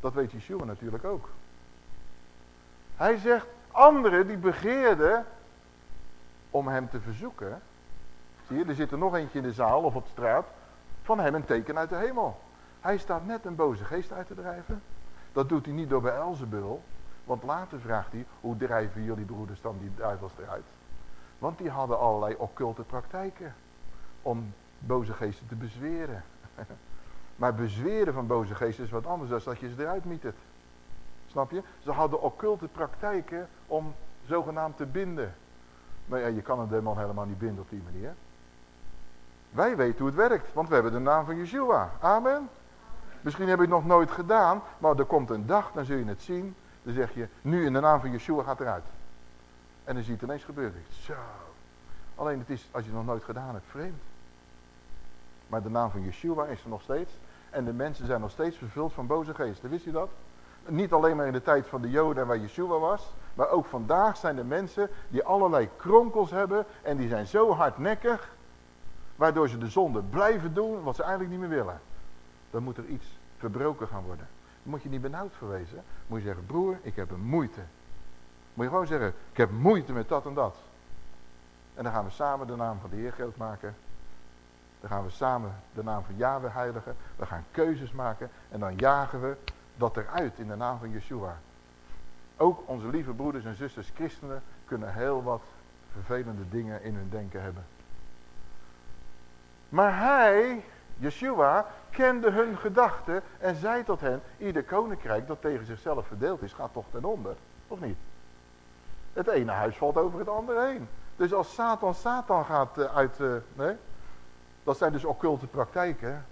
Dat weet Yeshua natuurlijk ook. Hij zegt, anderen die begeerden om hem te verzoeken. Zie je, er zit er nog eentje in de zaal of op straat. Van hem een teken uit de hemel. Hij staat net een boze geest uit te drijven. Dat doet hij niet door bij Elzebul. Want later vraagt hij, hoe drijven jullie broeders dan die duivels eruit? Want die hadden allerlei occulte praktijken. Om boze geesten te bezweren. [laughs] maar bezweren van boze geesten is wat anders dan dat je ze eruit mietert. Snap je? Ze hadden occulte praktijken om zogenaamd te binden. Maar ja, je kan een demon helemaal niet binden op die manier. Wij weten hoe het werkt, want we hebben de naam van Yeshua. Amen. Misschien heb je het nog nooit gedaan, maar er komt een dag, dan zul je het zien. Dan zeg je, nu in de naam van Yeshua gaat eruit. En dan zie je het ineens gebeuren. Zo. Alleen het is, als je het nog nooit gedaan hebt, vreemd. Maar de naam van Yeshua is er nog steeds. En de mensen zijn nog steeds vervuld van boze geesten. Wist u dat? Niet alleen maar in de tijd van de Joden waar Yeshua was. Maar ook vandaag zijn er mensen die allerlei kronkels hebben. En die zijn zo hardnekkig. Waardoor ze de zonde blijven doen wat ze eigenlijk niet meer willen. Dan moet er iets verbroken gaan worden. Dan moet je niet benauwd voor wezen. Moet je zeggen, broer, ik heb een moeite. Moet je gewoon zeggen, ik heb moeite met dat en dat. En dan gaan we samen de naam van de Heer groot maken. Dan gaan we samen de naam van Yahweh heiligen. We gaan keuzes maken. En dan jagen we dat eruit in de naam van Yeshua. Ook onze lieve broeders en zusters christenen kunnen heel wat vervelende dingen in hun denken hebben. Maar hij, Yeshua, kende hun gedachten en zei tot hen, ieder koninkrijk dat tegen zichzelf verdeeld is, gaat toch ten onder. Of niet? Het ene huis valt over het andere heen. Dus als Satan Satan gaat uh, uit... Uh, nee? Dat zijn dus occulte praktijken.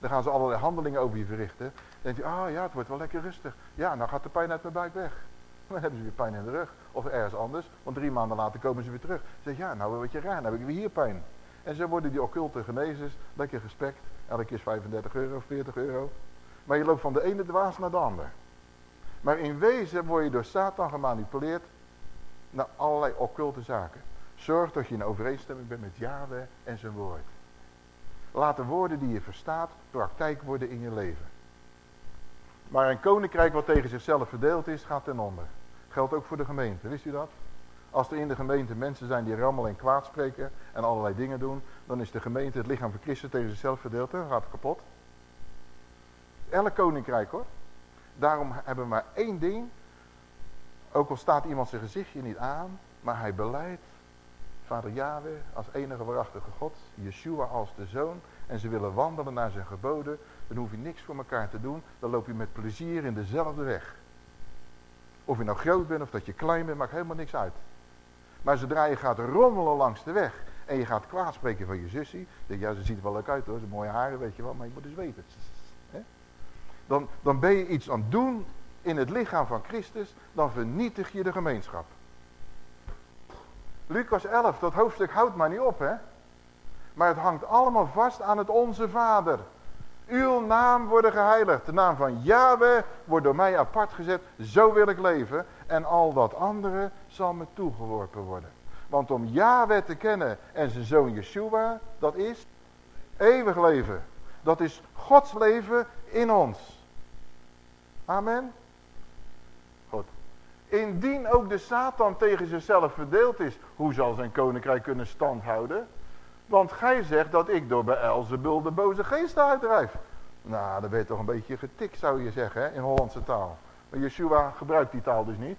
Dan gaan ze allerlei handelingen over je verrichten. Dan denk je, ah ja, het wordt wel lekker rustig. Ja, nou gaat de pijn uit mijn buik weg. [laughs] Dan hebben ze weer pijn in de rug. Of ergens anders. Want drie maanden later komen ze weer terug. Ze zeggen, ja, nou word je raar. Dan heb ik weer hier pijn. En zo worden die occulte genezers lekker gespekt. Elke keer is 35 euro of 40 euro. Maar je loopt van de ene dwaas naar de ander. Maar in wezen word je door Satan gemanipuleerd naar allerlei occulte zaken. Zorg dat je in overeenstemming bent met Yahweh en zijn woord. Laat de woorden die je verstaat praktijk worden in je leven. Maar een koninkrijk wat tegen zichzelf verdeeld is, gaat ten onder. Geldt ook voor de gemeente, wist u dat? Als er in de gemeente mensen zijn die rammelen en kwaad spreken en allerlei dingen doen, dan is de gemeente, het lichaam van Christus tegen zichzelf verdeeld, dan gaat kapot. Elk koninkrijk hoor. Daarom hebben we maar één ding. Ook al staat iemand zijn gezichtje niet aan, maar hij beleidt Vader Yahweh als enige waarachtige God, Yeshua als de Zoon, en ze willen wandelen naar zijn geboden, dan hoef je niks voor elkaar te doen, dan loop je met plezier in dezelfde weg. Of je nou groot bent of dat je klein bent, maakt helemaal niks uit. Maar zodra je gaat rommelen langs de weg en je gaat kwaad spreken van je zusje, denk je, ja, ze ziet er wel leuk uit hoor, ze mooie haren, weet je wel, maar je moet eens weten. Dan, dan ben je iets aan het doen in het lichaam van Christus, dan vernietig je de gemeenschap. Lucas 11, dat hoofdstuk houdt maar niet op, hè. Maar het hangt allemaal vast aan het Onze Vader. Uw naam worden geheiligd. De naam van Yahweh wordt door mij apart gezet. Zo wil ik leven. En al dat andere zal me toegeworpen worden. Want om Yahweh te kennen en zijn zoon Yeshua, dat is eeuwig leven. Dat is Gods leven in ons. Amen. Indien ook de Satan tegen zichzelf verdeeld is, hoe zal zijn koninkrijk kunnen standhouden? Want gij zegt dat ik door Beelzebul de boze geesten uitdrijf. Nou, ben je toch een beetje getikt, zou je zeggen, in Hollandse taal. Maar Yeshua gebruikt die taal dus niet.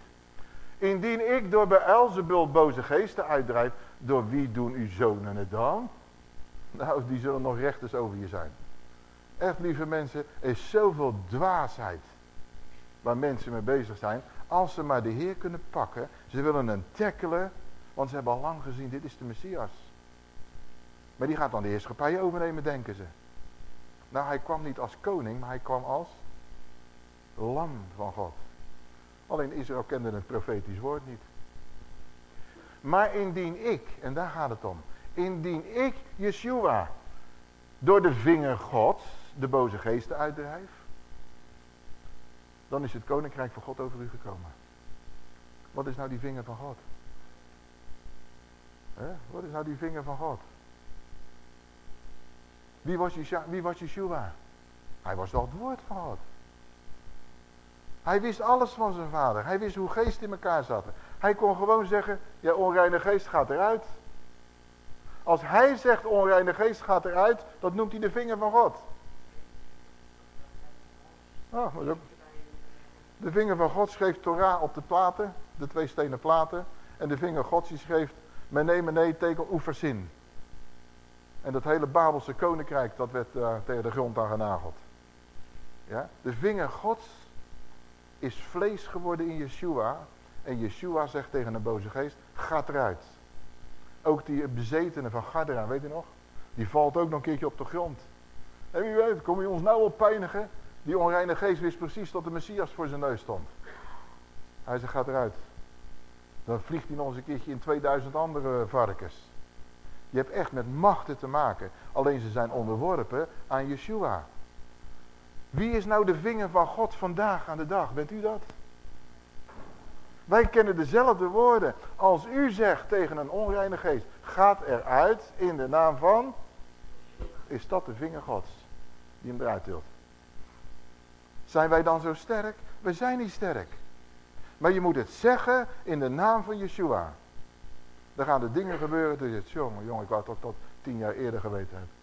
Indien ik door Beelzebul boze geesten uitdrijf, door wie doen uw zonen het dan? Nou, die zullen nog rechters over je zijn. Echt, lieve mensen, er is zoveel dwaasheid waar mensen mee bezig zijn. Als ze maar de Heer kunnen pakken. Ze willen hem tackelen. Want ze hebben al lang gezien, dit is de Messias. Maar die gaat dan de heerschappij overnemen, denken ze. Nou, hij kwam niet als koning, maar hij kwam als lam van God. Alleen Israël kende het profetisch woord niet. Maar indien ik, en daar gaat het om. Indien ik, Yeshua, door de vinger Gods de boze geesten uitdrijf dan is het koninkrijk van God over u gekomen. Wat is nou die vinger van God? Wat is nou die vinger van God? Wie was, Yeshua, wie was? Hij was toch het woord van God. Hij wist alles van zijn vader. Hij wist hoe geest in elkaar zaten. Hij kon gewoon zeggen, ja onreine geest gaat eruit. Als hij zegt onreine geest gaat eruit, dat noemt hij de vinger van God. Oh, de vinger van God schreef Torah op de platen, de twee stenen platen. En de vinger Gods die schreef, mene, mene, teken, oeverzin. En dat hele Babelse koninkrijk, dat werd uh, tegen de grond aangenageld. Ja? De vinger Gods is vlees geworden in Yeshua. En Yeshua zegt tegen een boze geest, gaat eruit. Ook die bezetene van Gadara, weet je nog? Die valt ook nog een keertje op de grond. En wie weet, kom je ons nou op pijnigen? Die onreine geest wist precies dat de Messias voor zijn neus stond. Hij zegt, gaat eruit. Dan vliegt hij nog eens een keertje in 2000 andere varkens. Je hebt echt met machten te maken. Alleen ze zijn onderworpen aan Yeshua. Wie is nou de vinger van God vandaag aan de dag? Bent u dat? Wij kennen dezelfde woorden. Als u zegt tegen een onreine geest, gaat eruit in de naam van, is dat de vinger gods die hem eruit tilt. Zijn wij dan zo sterk? Wij zijn niet sterk. Maar je moet het zeggen in de naam van Yeshua. Dan gaan de dingen gebeuren dat je jongen, jongen, ik wou toch tot tien jaar eerder geweten hebben.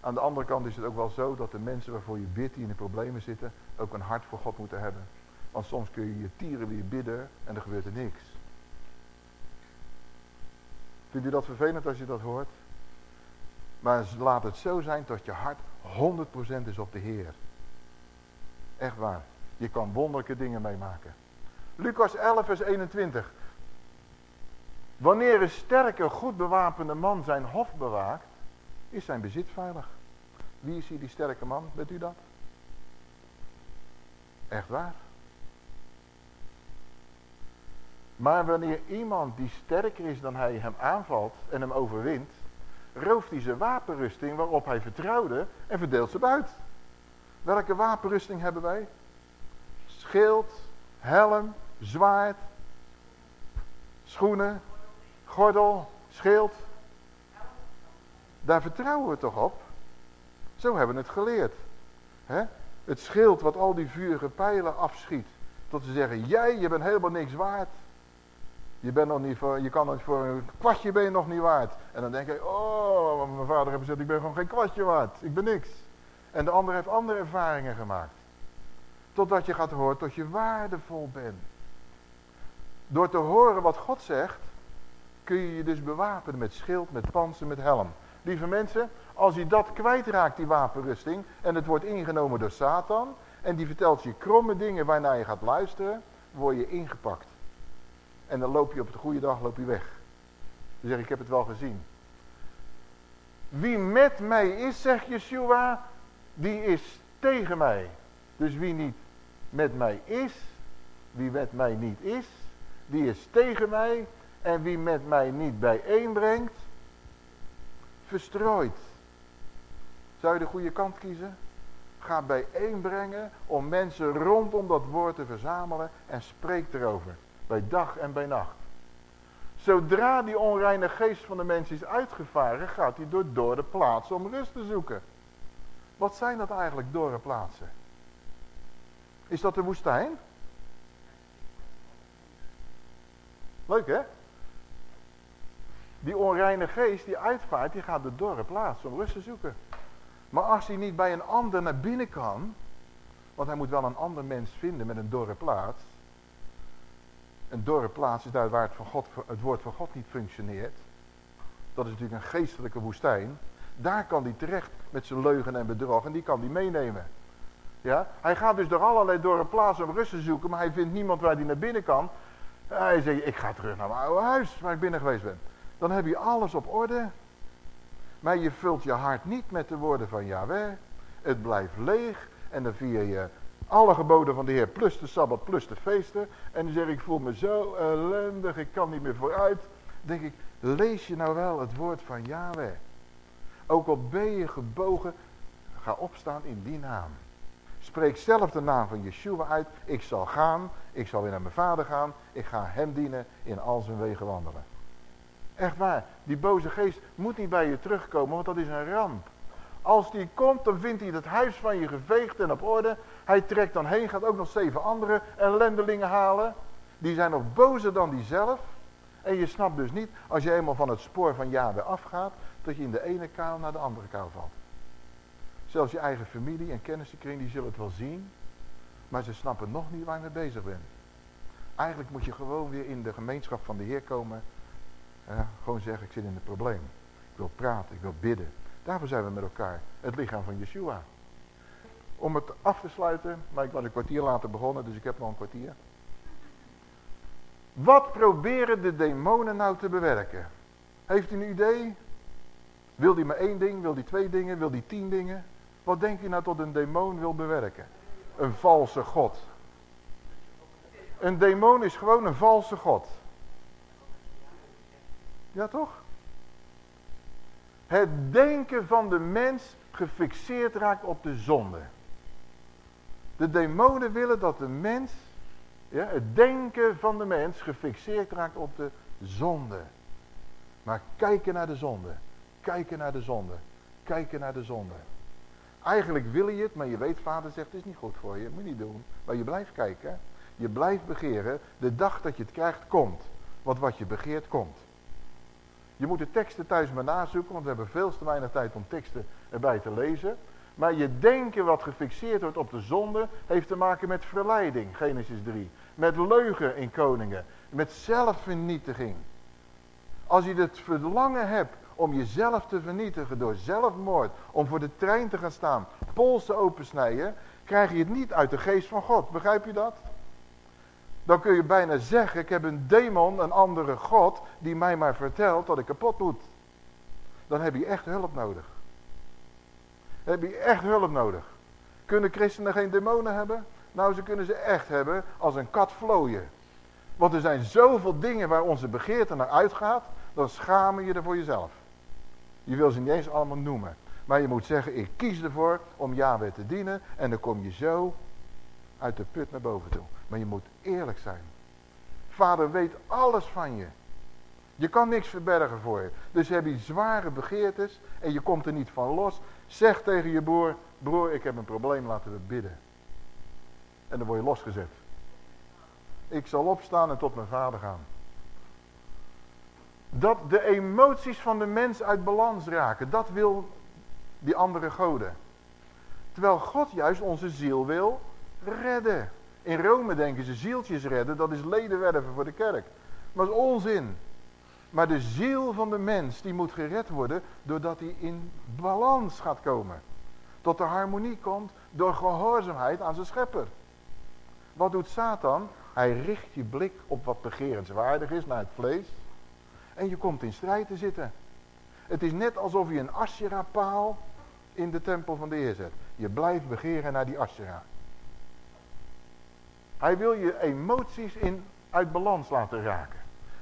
Aan de andere kant is het ook wel zo dat de mensen waarvoor je bidt, die in de problemen zitten, ook een hart voor God moeten hebben. Want soms kun je je tieren weer bidden en er gebeurt er niks. Vindt u dat vervelend als je dat hoort? Maar laat het zo zijn dat je hart 100% is op de Heer. Echt waar. Je kan wonderlijke dingen meemaken. Lucas 11 vers 21. Wanneer een sterke, goed bewapende man zijn hof bewaakt, is zijn bezit veilig. Wie is hier die sterke man? Weet u dat? Echt waar. Maar wanneer iemand die sterker is dan hij hem aanvalt en hem overwint, rooft hij zijn wapenrusting waarop hij vertrouwde en verdeelt ze buiten. Welke wapenrusting hebben wij? Schild, helm, zwaard, schoenen, gordel, schild. Daar vertrouwen we toch op? Zo hebben we het geleerd. He? Het schild wat al die vurige pijlen afschiet. Tot ze zeggen, jij, je bent helemaal niks waard. Je, bent nog niet voor, je kan nog voor een kwartje ben je nog niet waard. En dan denk je, oh, mijn vader heeft gezegd, ik ben gewoon geen kwartje waard. Ik ben niks. En de ander heeft andere ervaringen gemaakt. Totdat je gaat horen tot je waardevol bent. Door te horen wat God zegt, kun je je dus bewapenen met schild, met panzer, met helm. Lieve mensen, als je dat kwijtraakt, die wapenrusting, en het wordt ingenomen door Satan, en die vertelt je kromme dingen waarnaar je gaat luisteren, word je ingepakt. En dan loop je op de goede dag loop je weg. Dan zeg ik, ik heb het wel gezien. Wie met mij is, zegt Yeshua, die is tegen mij. Dus wie niet met mij is, wie met mij niet is, die is tegen mij. En wie met mij niet bijeenbrengt, verstrooit. Zou je de goede kant kiezen? Ga bijeenbrengen om mensen rondom dat woord te verzamelen en spreek erover. Bij dag en bij nacht. Zodra die onreine geest van de mens is uitgevaren, gaat hij door dorre plaatsen om rust te zoeken. Wat zijn dat eigenlijk dorre plaatsen? Is dat de woestijn? Leuk hè? Die onreine geest die uitvaart, die gaat de dorre plaatsen om rust te zoeken. Maar als hij niet bij een ander naar binnen kan, want hij moet wel een ander mens vinden met een dorre plaats, een dorre plaats is daar waar het, van God, het woord van God niet functioneert. Dat is natuurlijk een geestelijke woestijn. Daar kan hij terecht met zijn leugen en bedrog en die kan hij meenemen. Ja? Hij gaat dus door allerlei dorre plaatsen om rust te zoeken, maar hij vindt niemand waar hij naar binnen kan. Hij zegt, ik ga terug naar mijn oude huis waar ik binnen geweest ben. Dan heb je alles op orde. Maar je vult je hart niet met de woorden van Yahweh. Het blijft leeg en dan vier je alle geboden van de Heer, plus de Sabbat, plus de feesten. En dan zeg ik, ik voel me zo ellendig, ik kan niet meer vooruit. denk ik, lees je nou wel het woord van Yahweh. Ook al ben je gebogen, ga opstaan in die naam. Spreek zelf de naam van Yeshua uit. Ik zal gaan, ik zal weer naar mijn vader gaan. Ik ga hem dienen, in al zijn wegen wandelen. Echt waar, die boze geest moet niet bij je terugkomen, want dat is een ramp. Als die komt, dan vindt hij het huis van je geveegd en op orde. Hij trekt dan heen, gaat ook nog zeven andere ellendelingen halen. Die zijn nog bozer dan die zelf. En je snapt dus niet, als je eenmaal van het spoor van Yahweh afgaat, dat je in de ene kaal naar de andere kaal valt. Zelfs je eigen familie en kennissenkring, die zullen het wel zien. Maar ze snappen nog niet waar je mee bezig bent. Eigenlijk moet je gewoon weer in de gemeenschap van de Heer komen. Gewoon zeggen, ik zit in een probleem. Ik wil praten, ik wil bidden. Daarvoor zijn we met elkaar. Het lichaam van Yeshua. Om het af te sluiten, maar ik was een kwartier later begonnen, dus ik heb nog een kwartier. Wat proberen de demonen nou te bewerken? Heeft u een idee? Wil die maar één ding? Wil die twee dingen? Wil die tien dingen? Wat denk je nou tot een demon wil bewerken? Een valse God. Een demon is gewoon een valse God. Ja toch? Het denken van de mens gefixeerd raakt op de zonde. De demonen willen dat de mens, ja, het denken van de mens gefixeerd raakt op de zonde. Maar kijken naar de zonde. Kijken naar de zonde. Kijken naar de zonde. Eigenlijk wil je het, maar je weet, vader zegt, het is niet goed voor je. Moet je niet doen. Maar je blijft kijken. Je blijft begeren. De dag dat je het krijgt, komt. Want wat je begeert, komt. Je moet de teksten thuis maar nazoeken, want we hebben veel te weinig tijd om teksten erbij te lezen. Maar je denken wat gefixeerd wordt op de zonde, heeft te maken met verleiding, Genesis 3. Met leugen in koningen, met zelfvernietiging. Als je het verlangen hebt om jezelf te vernietigen door zelfmoord, om voor de trein te gaan staan, polsen opensnijden, krijg je het niet uit de geest van God. Begrijp je dat? Dan kun je bijna zeggen, ik heb een demon, een andere God, die mij maar vertelt dat ik kapot moet. Dan heb je echt hulp nodig. Dan heb je echt hulp nodig. Kunnen christenen geen demonen hebben? Nou, ze kunnen ze echt hebben als een kat vlooien. Want er zijn zoveel dingen waar onze begeerte naar uitgaat, dan schamen je er voor jezelf. Je wil ze niet eens allemaal noemen. Maar je moet zeggen, ik kies ervoor om Yahweh te dienen. En dan kom je zo uit de put naar boven toe. Maar je moet eerlijk zijn. Vader weet alles van je. Je kan niks verbergen voor je. Dus heb je zware begeertes en je komt er niet van los. Zeg tegen je broer, broer ik heb een probleem, laten we bidden. En dan word je losgezet. Ik zal opstaan en tot mijn vader gaan. Dat de emoties van de mens uit balans raken, dat wil die andere goden. Terwijl God juist onze ziel wil redden. In Rome denken ze zieltjes redden, dat is ledenwerven voor de kerk. Maar dat is onzin. Maar de ziel van de mens, die moet gered worden doordat hij in balans gaat komen. Tot de harmonie komt door gehoorzaamheid aan zijn schepper. Wat doet Satan? Hij richt je blik op wat begerenswaardig is naar het vlees. En je komt in strijd te zitten. Het is net alsof je een Asherah-paal in de tempel van de Heer zet. Je blijft begeren naar die Asherah. Hij wil je emoties in, uit balans laten raken.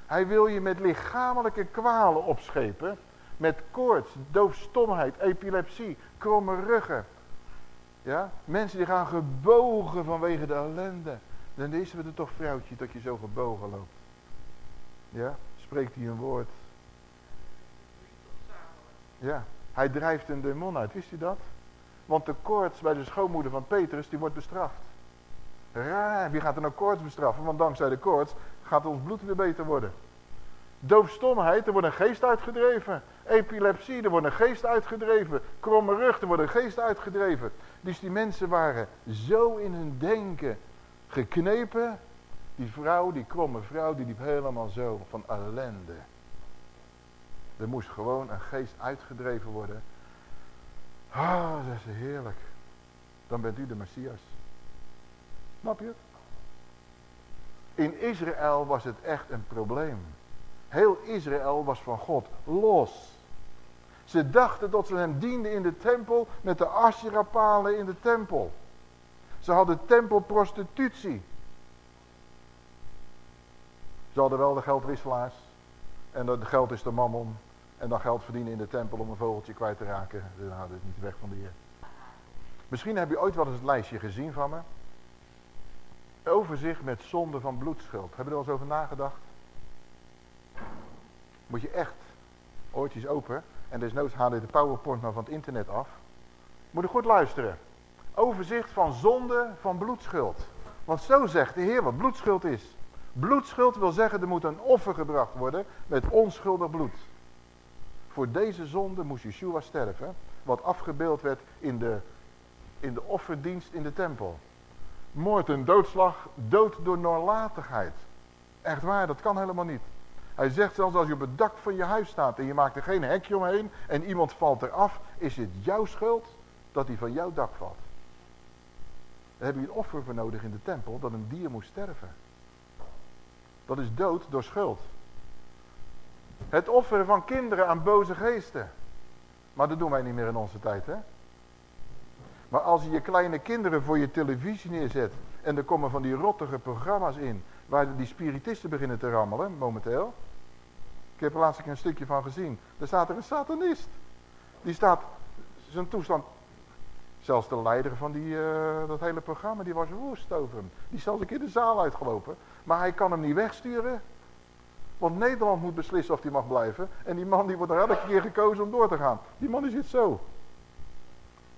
Hij wil je met lichamelijke kwalen opschepen. Met koorts, doofstomheid, epilepsie, kromme ruggen. Ja? Mensen die gaan gebogen vanwege de ellende. Dan is het toch vrouwtje dat je zo gebogen loopt. Ja? Spreekt hij een woord. Ja, hij drijft een demon uit, wist u dat? Want de koorts bij de schoonmoeder van Petrus, die wordt bestraft. Raar, wie gaat er nou koorts bestraffen? Want dankzij de koorts gaat ons bloed weer beter worden. Doofstomheid, er wordt een geest uitgedreven. Epilepsie, er wordt een geest uitgedreven. Kromme rug, er wordt een geest uitgedreven. Dus die mensen waren zo in hun denken geknepen. Die vrouw, die kromme vrouw, die liep helemaal zo van ellende. Er moest gewoon een geest uitgedreven worden. Ah, dat is heerlijk. Dan bent u de Messias. Snap je het? In Israël was het echt een probleem. Heel Israël was van God los. Ze dachten dat ze hem dienden in de tempel met de Asherah-palen in de tempel. Ze hadden tempelprostitutie. Ze hadden wel de geldwisselaars. En dat geld is de mammon. En dan geld verdienen in de tempel om een vogeltje kwijt te raken. Nou, dat is niet weg van de Heer. Misschien heb je ooit wel eens het lijstje gezien van me. Overzicht met zonde van bloedschuld. Heb je er wel eens over nagedacht? Moet je echt oortjes open. En desnoods haal je de powerpoint maar van het internet af. Moet je goed luisteren. Overzicht van zonde van bloedschuld. Want zo zegt de Heer wat bloedschuld is. Bloedschuld wil zeggen, er moet een offer gebracht worden met onschuldig bloed. Voor deze zonde moest Yeshua sterven, wat afgebeeld werd in de, in de offerdienst in de tempel. Moord en doodslag, dood door nalatigheid. Echt waar, dat kan helemaal niet. Hij zegt zelfs als je op het dak van je huis staat en je maakt er geen hekje omheen en iemand valt eraf, is het jouw schuld dat hij van jouw dak valt. Daar heb je een offer voor nodig in de tempel dat een dier moest sterven. Dat is dood door schuld. Het offeren van kinderen aan boze geesten. Maar dat doen wij niet meer in onze tijd, hè? Maar als je je kleine kinderen voor je televisie neerzet... en er komen van die rottige programma's in... waar die spiritisten beginnen te rammelen, momenteel... Ik heb er laatst een stukje van gezien. Er staat er een satanist. Die staat Zijn toestand. Zelfs de leider van die, eh, dat hele programma, die was woest over hem. Die is zelfs een keer de zaal uitgelopen. Maar hij kan hem niet wegsturen. Want Nederland moet beslissen of hij mag blijven. En die man die wordt er elke keer gekozen om door te gaan. Die man die zit zo.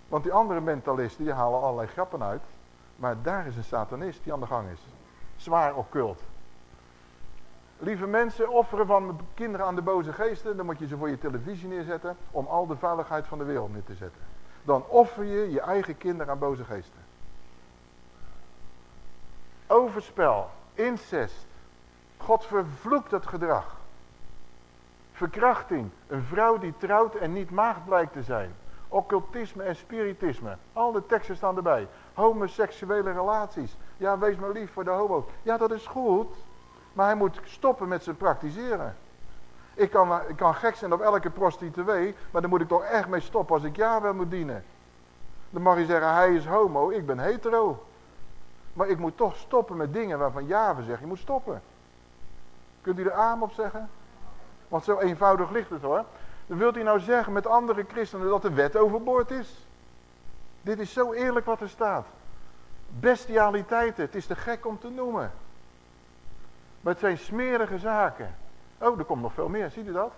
Want die andere mentalisten die halen allerlei grappen uit. Maar daar is een satanist die aan de gang is. Zwaar occult. Lieve mensen, offeren van kinderen aan de boze geesten. Dan moet je ze voor je televisie neerzetten. Om al de veiligheid van de wereld neer te zetten. Dan offer je je eigen kinderen aan boze geesten. Overspel. Incest. God vervloekt dat gedrag. Verkrachting. Een vrouw die trouwt en niet maagd blijkt te zijn. Occultisme en spiritisme. Al de teksten staan erbij. Homoseksuele relaties. Ja, wees maar lief voor de homo's. Ja, dat is goed. Maar hij moet stoppen met zijn praktiseren. Ik kan, ik kan gek zijn op elke prostituee. Maar dan moet ik toch echt mee stoppen als ik wel moet dienen. Dan mag je zeggen, hij is homo, ik ben hetero. Maar ik moet toch stoppen met dingen waarvan Java zegt, je moet stoppen. Kunt u er aan op zeggen? Want zo eenvoudig ligt het hoor. Wilt u nou zeggen met andere christenen dat de wet overboord is? Dit is zo eerlijk wat er staat. Bestialiteiten, het is te gek om te noemen. Maar het zijn smerige zaken. Oh, er komt nog veel meer, ziet u dat?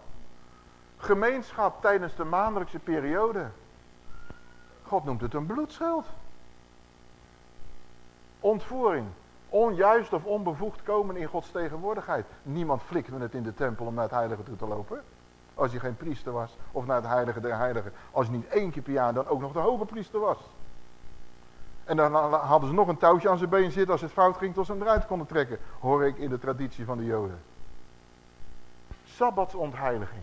Gemeenschap tijdens de maandelijkse periode. God noemt het een bloedschuld. Ontvoering. Onjuist of onbevoegd komen in Gods tegenwoordigheid. Niemand flikte het in de tempel om naar het heilige toe te lopen. Als je geen priester was. Of naar het heilige der heiligen. Als je niet één keer per jaar dan ook nog de hoge priester was. En dan hadden ze nog een touwtje aan zijn been zitten als het fout ging tot ze hem eruit konden trekken. Hoor ik in de traditie van de joden. Sabbatsontheiliging.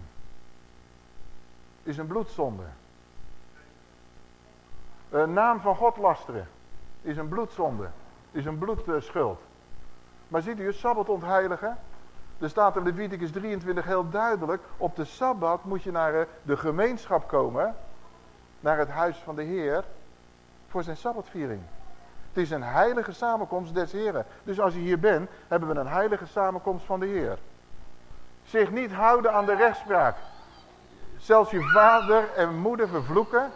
Is een bloedzonde. Een naam van God lasteren. Is een bloedzonde. Is een bloedschuld. Maar ziet u, Sabbat ontheiligen. Er staat in Leviticus 23 heel duidelijk. Op de Sabbat moet je naar eh, de gemeenschap komen. Naar het huis van de Heer voor zijn Sabbatviering. Het is een heilige samenkomst des Heren. Dus als je hier bent, hebben we een heilige samenkomst van de Heer. Zich niet houden aan de rechtspraak. Zelfs je vader en moeder vervloeken.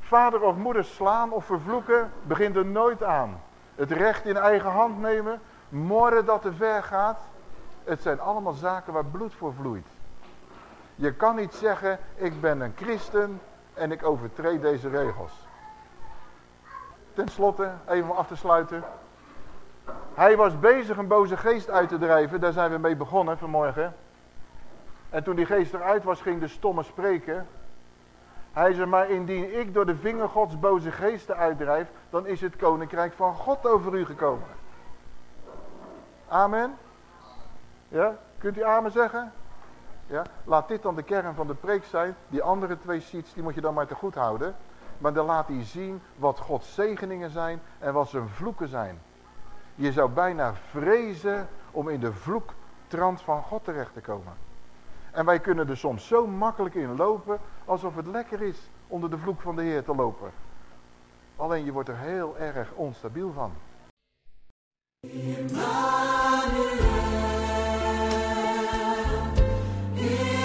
Vader of moeder slaan of vervloeken begint er nooit aan. Het recht in eigen hand nemen, morren dat te ver gaat. Het zijn allemaal zaken waar bloed voor vloeit. Je kan niet zeggen, ik ben een christen en ik overtreed deze regels. Ten slotte, even af te sluiten. Hij was bezig een boze geest uit te drijven. Daar zijn we mee begonnen vanmorgen. En toen die geest eruit was, ging de stomme spreken. Hij zei, maar indien ik door de vinger gods boze geesten uitdrijf, dan is het koninkrijk van God over u gekomen. Amen. Ja, kunt u amen zeggen? Ja? Laat dit dan de kern van de preek zijn. Die andere twee sheets, die moet je dan maar te goed houden. Maar dan laat hij zien wat Gods zegeningen zijn en wat zijn vloeken zijn. Je zou bijna vrezen om in de vloektrand van God terecht te komen. En wij kunnen er soms zo makkelijk in lopen alsof het lekker is onder de vloek van de Heer te lopen. Alleen je wordt er heel erg onstabiel van. Emmanuel, Emmanuel.